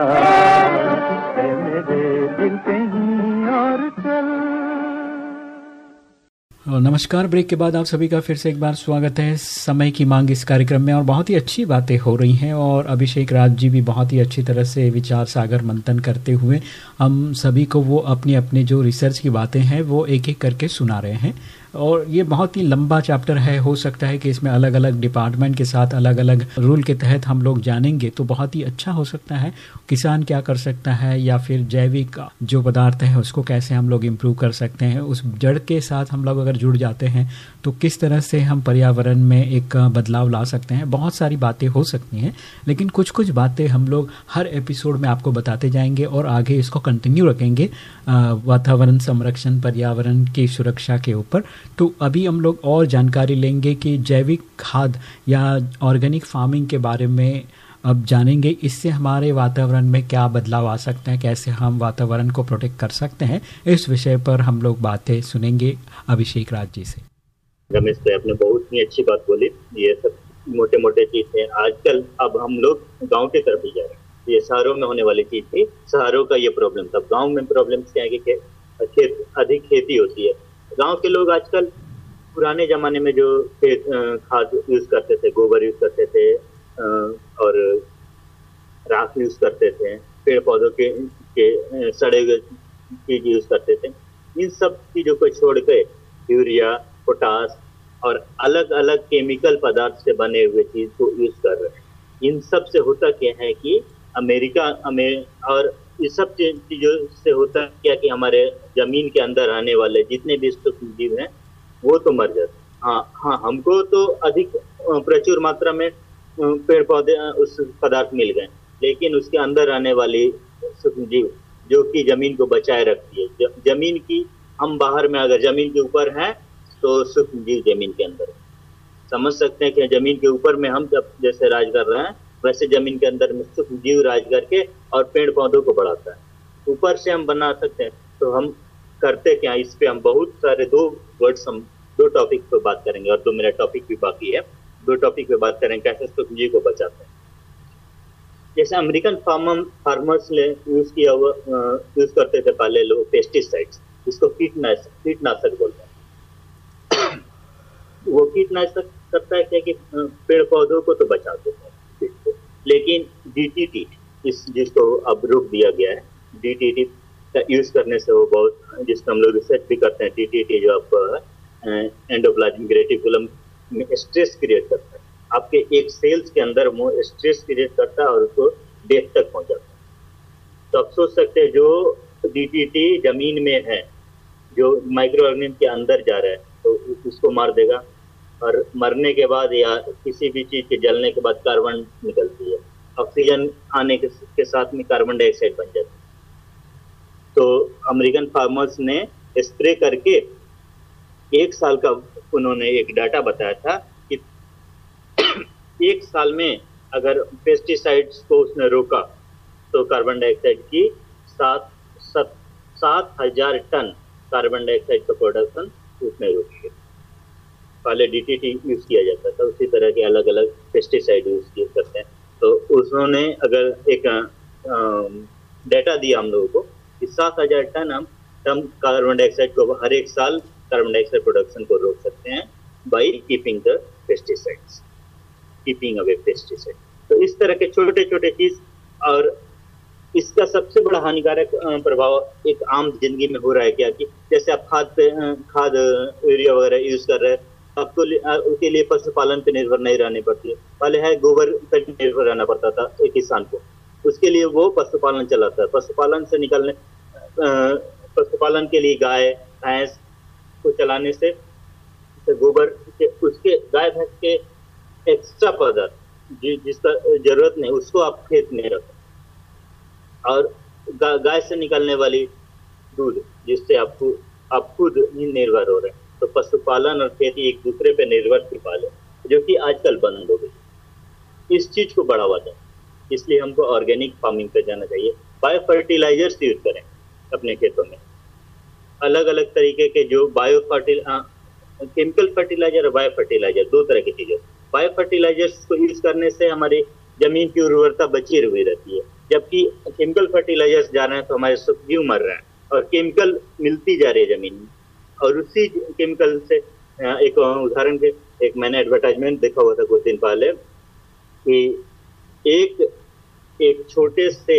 नमस्कार, ब्रेक के बाद आप सभी का फिर से एक बार स्वागत है। समय की मांग इस कार्यक्रम में और बहुत ही अच्छी बातें हो रही हैं और अभिषेक राज जी भी बहुत ही अच्छी तरह से विचार सागर मंथन करते हुए हम सभी को वो अपनी अपने जो रिसर्च की बातें हैं, वो एक एक करके सुना रहे हैं। और ये बहुत ही लंबा चैप्टर है। हो सकता है कि इसमें अलग अलग डिपार्टमेंट के साथ अलग अलग रूल के तहत हम लोग जानेंगे तो बहुत ही अच्छा हो सकता है। किसान क्या कर सकता है या फिर जैविक जो पदार्थ है, उसको कैसे हम लोग इम्प्रूव कर सकते हैं? उस जड़ के साथ हम लोग अगर जुड़ जाते हैं तो किस तरह से हम पर्यावरण में एक बदलाव ला सकते हैं? बहुत सारी बातें हो सकती हैं, लेकिन कुछ कुछ बातें हम लोग हर एपिसोड में आपको बताते जाएँगे और आगे इसको कंटिन्यू रखेंगे वातावरण संरक्षण, पर्यावरण की सुरक्षा के ऊपर। तो अभी हम लोग और जानकारी लेंगे कि जैविक खाद या ऑर्गेनिक फ़ार्मिंग के बारे में अब जानेंगे। इससे हमारे वातावरण में क्या बदलाव आ सकते हैं, कैसे हम वातावरण को प्रोटेक्ट कर सकते हैं, इस विषय पर हम लोग बातें सुनेंगे अभिषेक राज जी से। रमेश भाई, आपने बहुत ही अच्छी बात बोली। ये सब मोटे मोटे चीज़ है। आजकल अब हम लोग गाँव के तरफ़ ही जा रहे हैं। ये शहरों में होने वाली चीज़ थी। शहरों का ये प्रॉब्लम था। गाँव में प्रॉब्लम क्या है कि खेत, अधिक खेती होती है। गाँव के लोग आजकल पुराने जमाने में जो खाद यूज़ करते थे गोबर यूज़ करते थे और राख यूज़ करते थे पेड़ पौधों के, के सड़े हुए चीज़ यूज़ करते थे। इन सब चीज़ों को छोड़ के यूरिया पोटास और अलग अलग केमिकल पदार्थ से बने हुए चीज़ को यूज़ कर रहे हैं। इन सबसे होता क्या है कि अमेरिका अमेर और इस सब चीज़ों से होता है क्या कि हमारे ज़मीन के अंदर आने वाले जितने भी सूक्ष्म जीव हैं, वो तो मर जाते हाँ। हाँ हमको तो अधिक प्रचुर मात्रा में पेड़ पौधे उस पदार्थ मिल गए। लेकिन उसके अंदर आने वाली सूक्ष्म जीव जो कि ज़मीन को बचाए रखती है। ज़मीन की हम बाहर में अगर ज़मीन के ऊपर हैं तो सूक्ष्म जीव ज़मीन के अंदर समझ सकते हैं कि ज़मीन के ऊपर में हम जब जैसे राज कर रहे हैं वैसे ज़मीन के अंदर में सूक्ष्म जीव राज करके और पेड़ पौधों को बढ़ाता है। ऊपर से हम बना सकते हैं तो हम करते क्या? इस पे हम बहुत सारे दो वर्ड्स हम, दो टॉपिक पे बात करेंगे और दो मेरा टॉपिक भी बाकी है। दो टॉपिक पे बात करेंगे, कैसे सूक्ष्म जीव को बचाते हैं। जैसे अमेरिकन फार्मर फार्मर्स ने यूज़ किया हुआ यूज़ करते थे पहले लोग पेस्टिसाइड्स जिसको कीटनाशक कीटनाशक बोलते हैं। वो कीटनाशक करता है क्या कि पेड़ पौधों को तो बचा देता है। लेकिन डीटीटी इस जिसको अब रोक दिया गया है डीटीटी का यूज़ करने से वो बहुत, जिसको हम लोग रिसर्च भी करते हैं डीटीटी जो आप एंडोप्लाज्मिक रेटिकुलम में स्ट्रेस क्रिएट करता है। आपके एक सेल्स के अंदर वो स्ट्रेस क्रिएट करता है और उसको डेथ तक पहुंचाता है। तो आप सोच सकते हैं जो डीटीटी ज़मीन में है, जो माइक्रो ऑर्गेनिज्म के अंदर जा रहा है तो उसको मार देगा। और मरने के बाद या किसी भी चीज़ के जलने के बाद कार्बन निकलती है। ऑक्सीजन आने के, के साथ में कार्बन डाइऑक्साइड बन जाती है। तो अमेरिकन फार्मर्स ने स्प्रे करके एक साल का उन्होंने एक डाटा बताया था कि एक साल में अगर पेस्टिसाइड्स को उसने रोका तो कार्बन डाइऑक्साइड की सात सत सात हज़ार टन कार्बन डाइऑक्साइड का प्रोडक्शन उसने रोकी पहले डीटीटी यूज़ किया जाता था, उसी तरह के अलग अलग पेस्टिसाइड यूज़ करते हैं। तो उन्होंने अगर एक डेटा दिया हम लोगों को कि सात हज़ार टन हम कम कार्बन डाइऑक्साइड को हर एक साल कार्बन डाइऑक्साइड प्रोडक्शन को रोक सकते हैं by keeping the pesticides keeping away pesticide तो इस तरह के छोटे छोटे चीज़ और इसका सबसे बड़ा हानिकारक प्रभाव एक आम ज़िंदगी में हो रहा है क्या कि जैसे आप खाद खाद, यूरिया वगैरह यूज़ कर रहे हैं आपको उसके लिए पशुपालन पे निर्भर नहीं रहनी पड़ती पहले है गोबर पर निर्भर रहना पड़ता था एक किसान को। उसके लिए वो पशुपालन चलाता है। पशुपालन से निकलने पशुपालन के लिए गाय भैंस को चलाने से गोबर के उसके गाय भैंस के एक्स्ट्रा पदार्थ जि, जिसका ज़रूरत नहीं उसको आप खेत में रखो। और गाय से निकलने वाली दूध जिससे आपको आप खुद ही निर्भर हो रहे हैं। तो पशुपालन और खेती एक दूसरे पर निर्भर थी पाले जो कि आजकल बंद हो गई इस चीज़ को बढ़ावा दें। इसलिए हमको ऑर्गेनिक फ़ार्मिंग पे जाना चाहिए। बायो फर्टिलाइजर्स यूज़ करें अपने खेतों में। अलग अलग तरीके के जो बायो फर्टिल केमिकल फर्टिलाइज़र और बायो फर्टिलाइज़र दो तरह की चीज़ें। बायो फर्टिलाइजर्स को यूज़ करने से हमारी ज़मीन की उर्वरता बची हुई रहती है। जबकि केमिकल फर्टिलाइजर्स जा रहे हैं तो हमारे जीव मर रहे हैं और केमिकल मिलती जा रही है ज़मीन में। और उसी केमिकल से एक उदाहरण के एक मैंने एडवर्टाइजमेंट देखा हुआ था कुछ दिन पहले कि एक एक छोटे से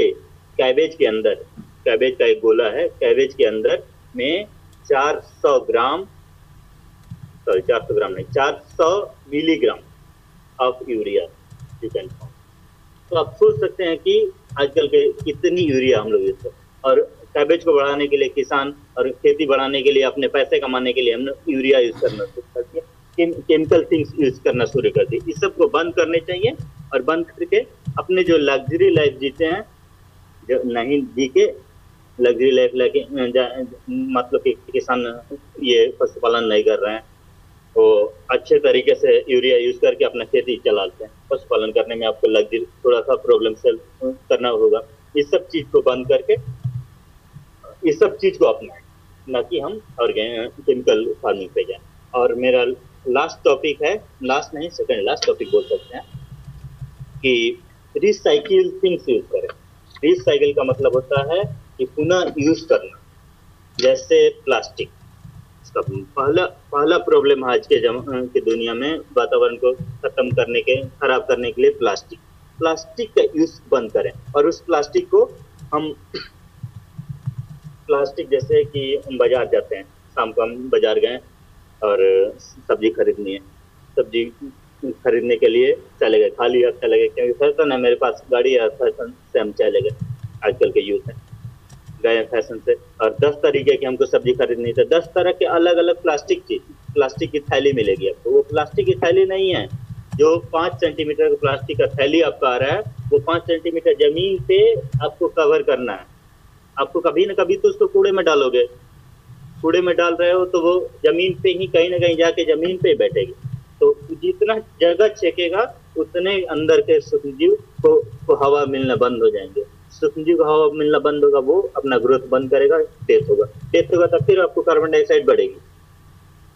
कैबेज के अंदर कैबेज का एक गोला है कैबेज के अंदर में 400 ग्राम सॉरी 400 ग्राम नहीं 400 milligram of urea you can तो आप सोच सकते हैं कि आजकल के कितनी यूरिया हम लोग यूज़ करते और कैबेज को बढ़ाने के लिए किसान और खेती बढ़ाने के लिए अपने पैसे कमाने के लिए हमने यूरिया यूज़ करना शुरू कर दिया। केम, केमिकल थिंग्स यूज़ करना शुरू कर दी इस सबको बंद करने चाहिए और बंद करके अपने जो लग्जरी लाइफ जीते हैं जो नहीं जी के लग्जरी लाइफ लेके मतलब कि किसान ये पशुपालन नहीं कर रहे हैं। वो अच्छे तरीके से यूरिया यूज़ करके अपना खेती चलाते हैं। पशुपालन करने में आपको लग्जरी थोड़ा सा प्रॉब्लम से करना होगा। इस सब चीज़ को बंद करके इस सब चीज़ को अपनाएँ। ना कि हम केमिकल फ़ार्मिंग पे जाएँ। और मेरा लास्ट टॉपिक है लास्ट नहीं सेकंड लास्ट टॉपिक बोल सकते हैं कि रिसाइकिल थिंग्स यूज़ करें। रिसाइकिल का मतलब होता है कि पुनः यूज़ करना, जैसे प्लास्टिक इसका पहला पहला प्रॉब्लम आज के जम, के दुनिया में वातावरण को खत्म करने के, खराब करने के लिए प्लास्टिक प्लास्टिक का यूज़ बंद करें और उस प्लास्टिक को हम प्लास्टिक जैसे कि हम बाज़ार जाते हैं, शाम को हम बाज़ार गए और सब्ज़ी खरीदनी है। सब्ज़ी खरीदने के लिए चले गए, खाली हाथ चले गए, क्योंकि फ़ैशन है मेरे पास, गाड़ी है, फ़ैशन से हम चले गए। आजकल के यूथ है, गए फ़ैशन से। और दस तरीके की हमको सब्ज़ी खरीदनी है तो दस तरह के अलग अलग प्लास्टिक की प्लास्टिक की थैली मिलेगी आपको। वो प्लास्टिक की थैली नहीं है, जो पाँच सेंटीमीटर का प्लास्टिक का थैली आपका आ रहा है, वो पाँच सेंटीमीटर ज़मीन पे आपको कवर करना है। आपको कभी ना कभी तो उसको कूड़े में डालोगे। कूड़े में डाल रहे हो तो वो ज़मीन पे ही कहीं ना कहीं जाके ज़मीन पे बैठेगी। तो जितना जगह छेकेगा उतने अंदर के सूक्ष्मजीव को, को हवा मिलना बंद हो जाएँगे। सूक्ष्मजीव को हवा मिलना बंद होगा वो अपना ग्रोथ बंद करेगा डेथ होगा। डेथ होगा तब फिर आपको कार्बन डाइऑक्साइड बढ़ेगी।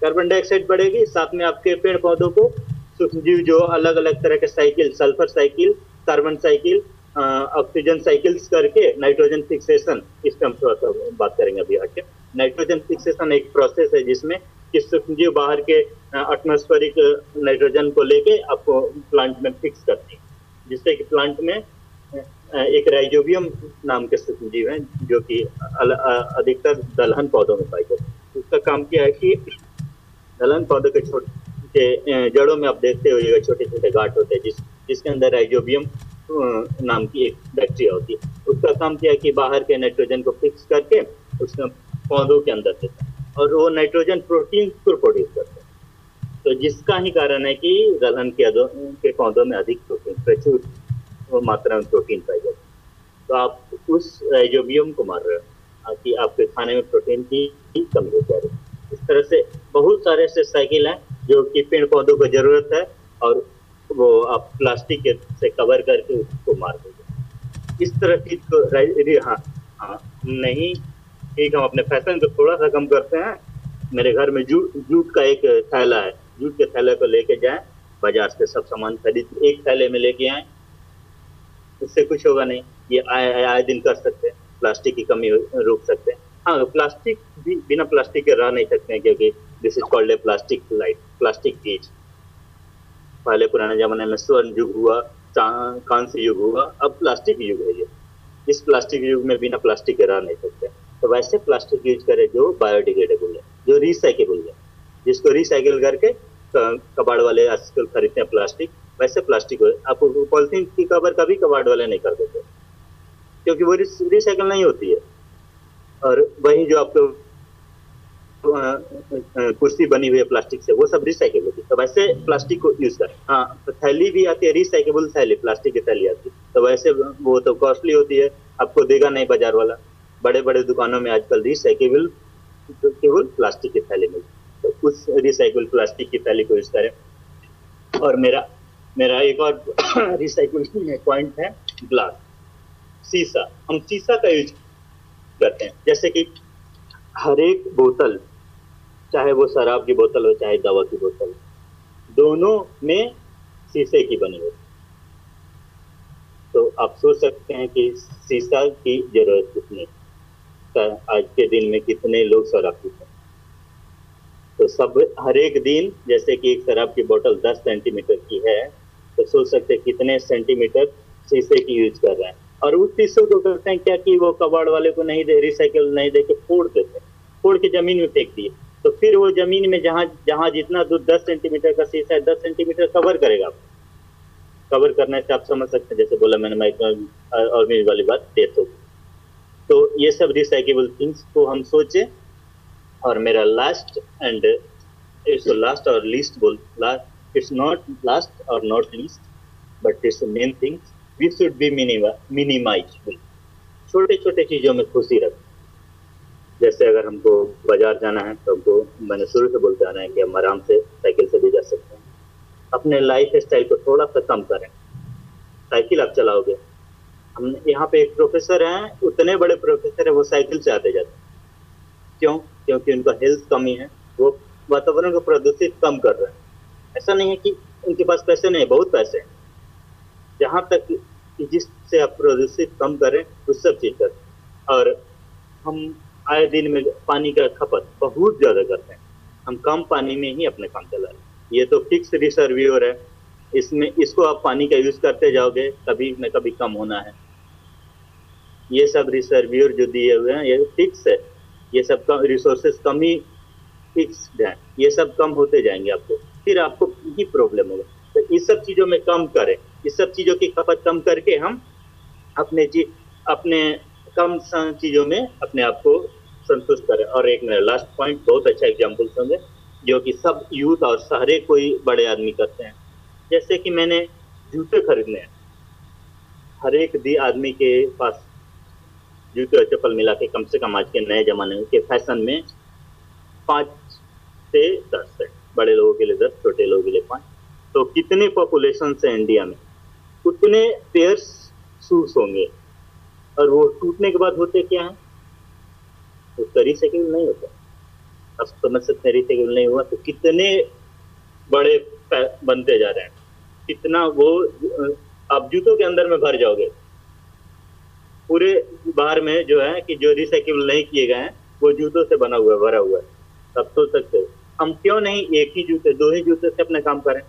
कार्बन डाइऑक्साइड बढ़ेगी साथ में आपके पेड़ पौधों को सूक्ष्मजीव जो अलग अलग तरह के cycle sulphur cycle carbon cycle oxygen cycles करके नाइट्रोजन फिक्सेशन इस पर हम थोड़ा बात करेंगे अभी आके। नाइट्रोजन फिक्सेशन एक प्रोसेस है जिसमें कि सूक्ष्मजीव बाहर के एटमोस्फेरिक नाइट्रोजन को लेके आपको प्लांट में फिक्स करती है। जिससे कि प्लांट में एक राइजोबियम नाम के सूक्ष्मजीव हैं, जो कि अधिकतर दलहन पौधों में पाए जाते हैं। उसका काम क्या है कि दलहन पौधों के छोटे जड़ों में आप देखते होइएगा छोटे छोटे गांठ होते हैं, जिस, जिसके अंदर राइजोबियम नाम की एक बैक्टीरिया होती है। उसका काम क्या है कि बाहर के नाइट्रोजन को फिक्स करके उसमें पौधों के अंदर देता है और वो नाइट्रोजन प्रोटीन को प्रोड्यूस करते हैं। तो जिसका ही कारण है कि दलहन के के पौधों में अधिक प्रोटीन प्रचुर मात्रा में प्रोटीन पाई जाती है। तो आप उस राइजोबियम को मार रहे हो कि आपके खाने में प्रोटीन की कमी हो जा रही है। इस तरह से बहुत सारे ऐसे साइकिल हैं जो कि पेड़ पौधों को ज़रूरत है और वो आप प्लास्टिक से कवर करके उसको मार देंगे। इस तरह चीज़ को हाँ हाँ नहीं, ठीक हम अपने फ़ैशन को थोड़ा सा कम करते हैं। मेरे घर में जूट जूट का एक थैला है। जूट के थैले को लेके जाए, बाज़ार से सब सामान खरीद, एक थैले में लेके आए। इससे कुछ होगा नहीं, ये आए आए दिन कर सकते हैं, प्लास्टिक की कमी रोक सकते हैं। हाँ प्लास्टिक भी, बिना प्लास्टिक के रह नहीं सकते हैं, क्योंकि this is called a plastic light plastic age पहले पुराने जमाने में स्वर्ण युग हुआ कांस्य युग हुआ, अब प्लास्टिक युग है ये। इस प्लास्टिक युग में बिना प्लास्टिक के रह नहीं सकते। तो वैसे प्लास्टिक यूज़ करें जो बायोडिग्रेडेबल है, जो रिसाइकेबल है। जिसको रिसाइकिल करके कबाड़ वाले आजकल खरीदते हैं प्लास्टिक, वैसे प्लास्टिक आप पॉलिथीन की कवर कभी कबाड़ वाले नहीं कर देते। क्योंकि वो रिसाइकिल नहीं होती है। और वही जो आपको कुर्सी बनी हुई है प्लास्टिक से, वो सब रिसाइकेबल होती है। तो वैसे प्लास्टिक को यूज़ करें। हाँ तो थैली भी आती है रिसाइकेबल थैली, प्लास्टिक की थैली आती है। तो वैसे वो तो कॉस्टली होती है, आपको देगा नहीं बाज़ार वाला। बड़े बड़े दुकानों में आजकल रिसाइकेबल केवल प्लास्टिक की थैली मिलती तो उस रिसाइकेबल प्लास्टिक की थैली को यूज़ करें। और मेरा मेरा एक और रिसाइकिल पॉइंट है ग्लास शीशा हम शीशा का यूज़ करते हैं। जैसे कि हर एक बोतल, चाहे वो शराब की बोतल हो, चाहे दवा की बोतल हो दोनों में शीशे की बनी होती तो आप सोच सकते हैं कि शीशा की ज़रूरत कितनी है तो आज के दिन में कितने लोग शराब पीते हैं। तो सब हर एक दिन, जैसे कि एक शराब की बोतल 10 सेंटीमीटर की है तो सोच सकते हैं कितने सेंटीमीटर शीशे की यूज़ कर रहे हैं। और उस शीशे को करते हैं क्या कि वो कबाड़ वाले को नहीं दे रिसाइकिल नहीं दे के फोड़ देते फोड़ के ज़मीन में फेंक दिए। तो फिर वो ज़मीन में जहाँ जहाँ जितना दूर दस सेंटीमीटर का शीशा है, दस सेंटीमीटर कवर करेगा। कवर करने से आप समझ सकते हैं, जैसे बोला मैंने माइक्रो और वाली बात डेथ होगी तो ये सब रिसाइकेबल थिंग्स को हम सोचे, और मेरा लास्ट एंड इट्स लास्ट और लीस्ट बोल लास्ट इट्स नॉट लास्ट और not least but it's main things we should be minimise छोटे छोटे चीज़ों में खुशी रखें। जैसे अगर हमको बाज़ार जाना है तो हमको मैंने शुरू से बोलते आना है कि हम आराम से साइकिल से भी जा सकते हैं। अपने लाइफ स्टाइल को थोड़ा सा कम करें। साइकिल आप चलाओगे। हम यहाँ पे एक प्रोफेसर हैं, उतने बड़े प्रोफेसर है, वो साइकिल से आते जाते क्यों? क्योंकि उनका हेल्थ कमी है। वो वातावरण को प्रदूषित कम कर रहे हैं। ऐसा नहीं है कि उनके पास पैसे नहीं है, बहुत पैसे हैं। जहाँ तक जिससे आप प्रदूषित कम करें, उस सब चीज़ करें। और हम आए दिन में पानी का खपत बहुत ज़्यादा करते हैं। हम कम पानी में ही अपने काम चला रहे ये तो फिक्स रिसर्व्यूर है। इसमें, इसको आप पानी का यूज़ करते जाओगे, कभी न कभी कम होना है। ये सब रिसर्व्यूर जो दिए हुए हैं, ये फिक्स है। ये सब कम रिसोर्सेस कम ही फिक्स्ड है। ये सब कम होते जाएँगे आपको। फिर आपको ही प्रॉब्लम होगा। तो इस सब चीज़ों में कम करें। इस सब चीज़ों की खपत कम करके हम अपने जी, अपने कम चीज़ों में अपने आप को संतुष्ट करें। और एक मेरा लास्ट पॉइंट बहुत अच्छा एग्ज़ाम्पल होंगे जो कि सब यूथ और सारे कोई बड़े आदमी करते हैं। जैसे कि मैंने जूते खरीदने हैं। हर एक दी आदमी के पास जूते और चप्पल मिला के कम से कम आज के नए जमाने के फ़ैशन में पाँच से दस है। बड़े लोगों के लिए दस, छोटे लोगों के लिए पाँच। तो कितने पॉपुलेशन है इंडिया में? उतने पेयर्स शूज़ होंगे। और वो टूटने के बाद होते क्या है? उसका रिसाइकिल नहीं होता। अब समझ सकते हैं रिसाइकिल नहीं हुआ तो कितने बड़े बनते जा रहे हैं। कितना वो आप जूतों के अंदर में भर जाओगे। पूरे बाहर में जो है कि जो रिसाइकिल नहीं किए गए हैं, वो जूतों से बना हुआ है, भरा हुआ है। तब सोच सकते हो हम क्यों नहीं एक ही जूते, दो ही जूते से अपने काम करें?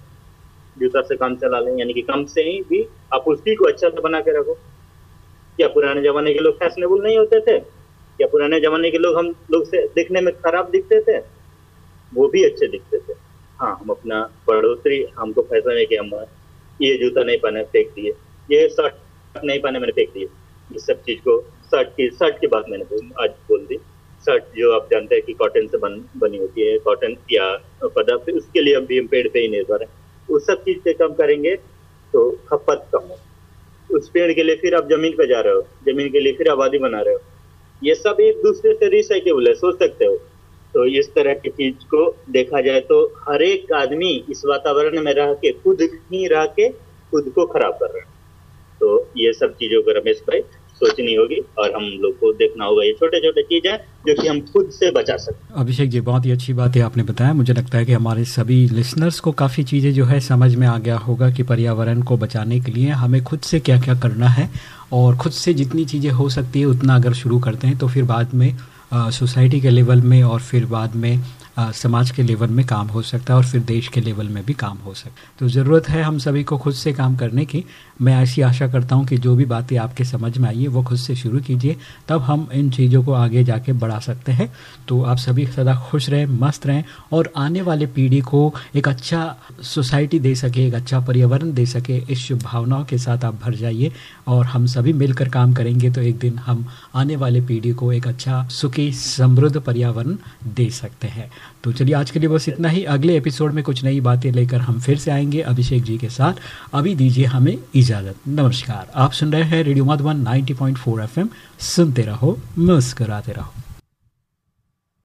जूता से काम चला लें, यानी कि कम से ही भी आप उसी को अच्छा से बना के रखो। क्या पुराने जमाने के लोग फैशनेबल नहीं होते थे? क्या पुराने जमाने के लोग हम लोग से देखने में खराब दिखते थे, वो भी अच्छे दिखते थे। हाँ हम अपना बढ़ोतरी हमको फ़ैशन है कि हम ये जूता नहीं पहने, फेंक दिए। ये शर्ट नहीं पहने, मैंने फेंक दिए। इस सब चीज़ को, शर्ट की शर्ट की बात मैंने आज बोल दी। शर्ट जो आप जानते हैं कि कॉटन से बन, बनी होती है, कॉटन या पदार्थ उसके लिए भी, हम पेड़ पे ही निर्भर है। उस सब चीज़ से कम करेंगे तो खपत कम हो। उस पेड़ के लिए फिर आप ज़मीन पे जा रहे हो, ज़मीन के लिए फिर आबादी बना रहे हो। ये सब एक दूसरे से रिसाइकेबल है, सोच सकते हो। तो इस तरह की चीज़ को देखा जाए तो हर एक आदमी इस वातावरण में रह के, खुद ही रह के, खुद को खराब कर रहे हैं। तो ये सब चीज़ों को रमेश भाई। सोचनी होगी और हम लोग को देखना होगा। ये छोटे छोटे चीज़ जो कि हम खुद से बचा सकते अभिषेक जी, बहुत ही अच्छी बात है आपने बताया। मुझे लगता है कि हमारे सभी लिसनर्स को काफ़ी चीज़ें जो है समझ में आ गया होगा कि पर्यावरण को बचाने के लिए हमें खुद से क्या क्या करना है और खुद से जितनी चीज़ें हो सकती है उतना अगर शुरू करते हैं तो फिर बाद में सोसाइटी के लेवल में और फिर बाद में समाज के लेवल में काम हो सकता है और फिर देश के लेवल में भी काम हो सकता है। तो ज़रूरत है हम सभी को खुद से काम करने की। मैं ऐसी आशा करता हूँ कि जो भी बातें आपके समझ में आई है, वो खुद से शुरू कीजिए। तब हम इन चीज़ों को आगे जाके बढ़ा सकते हैं। तो आप सभी सदा खुश रहें, मस्त रहें और आने वाले पीढ़ी को एक अच्छा सोसाइटी दे सके, एक अच्छा पर्यावरण दे सके। इस शुभ भावनाओं के साथ आप भर जाइए और हम सभी मिलकर काम करेंगे तो एक दिन हम आने वाले पीढ़ी को एक अच्छा सुखी, समृद्ध पर्यावरण दे सकते हैं। तो चलिए आज के लिए बस इतना ही। अगले एपिसोड में कुछ नई बातें लेकर हम फिर से आएँगे। अभिषेक जी के साथ। अभी दीजिए हमें इजाज़त। नमस्कार। आप सुन रहे हैं रेडियो मधुबन 90.4 एफएम। सुनते रहो, मुस्कराते रहो।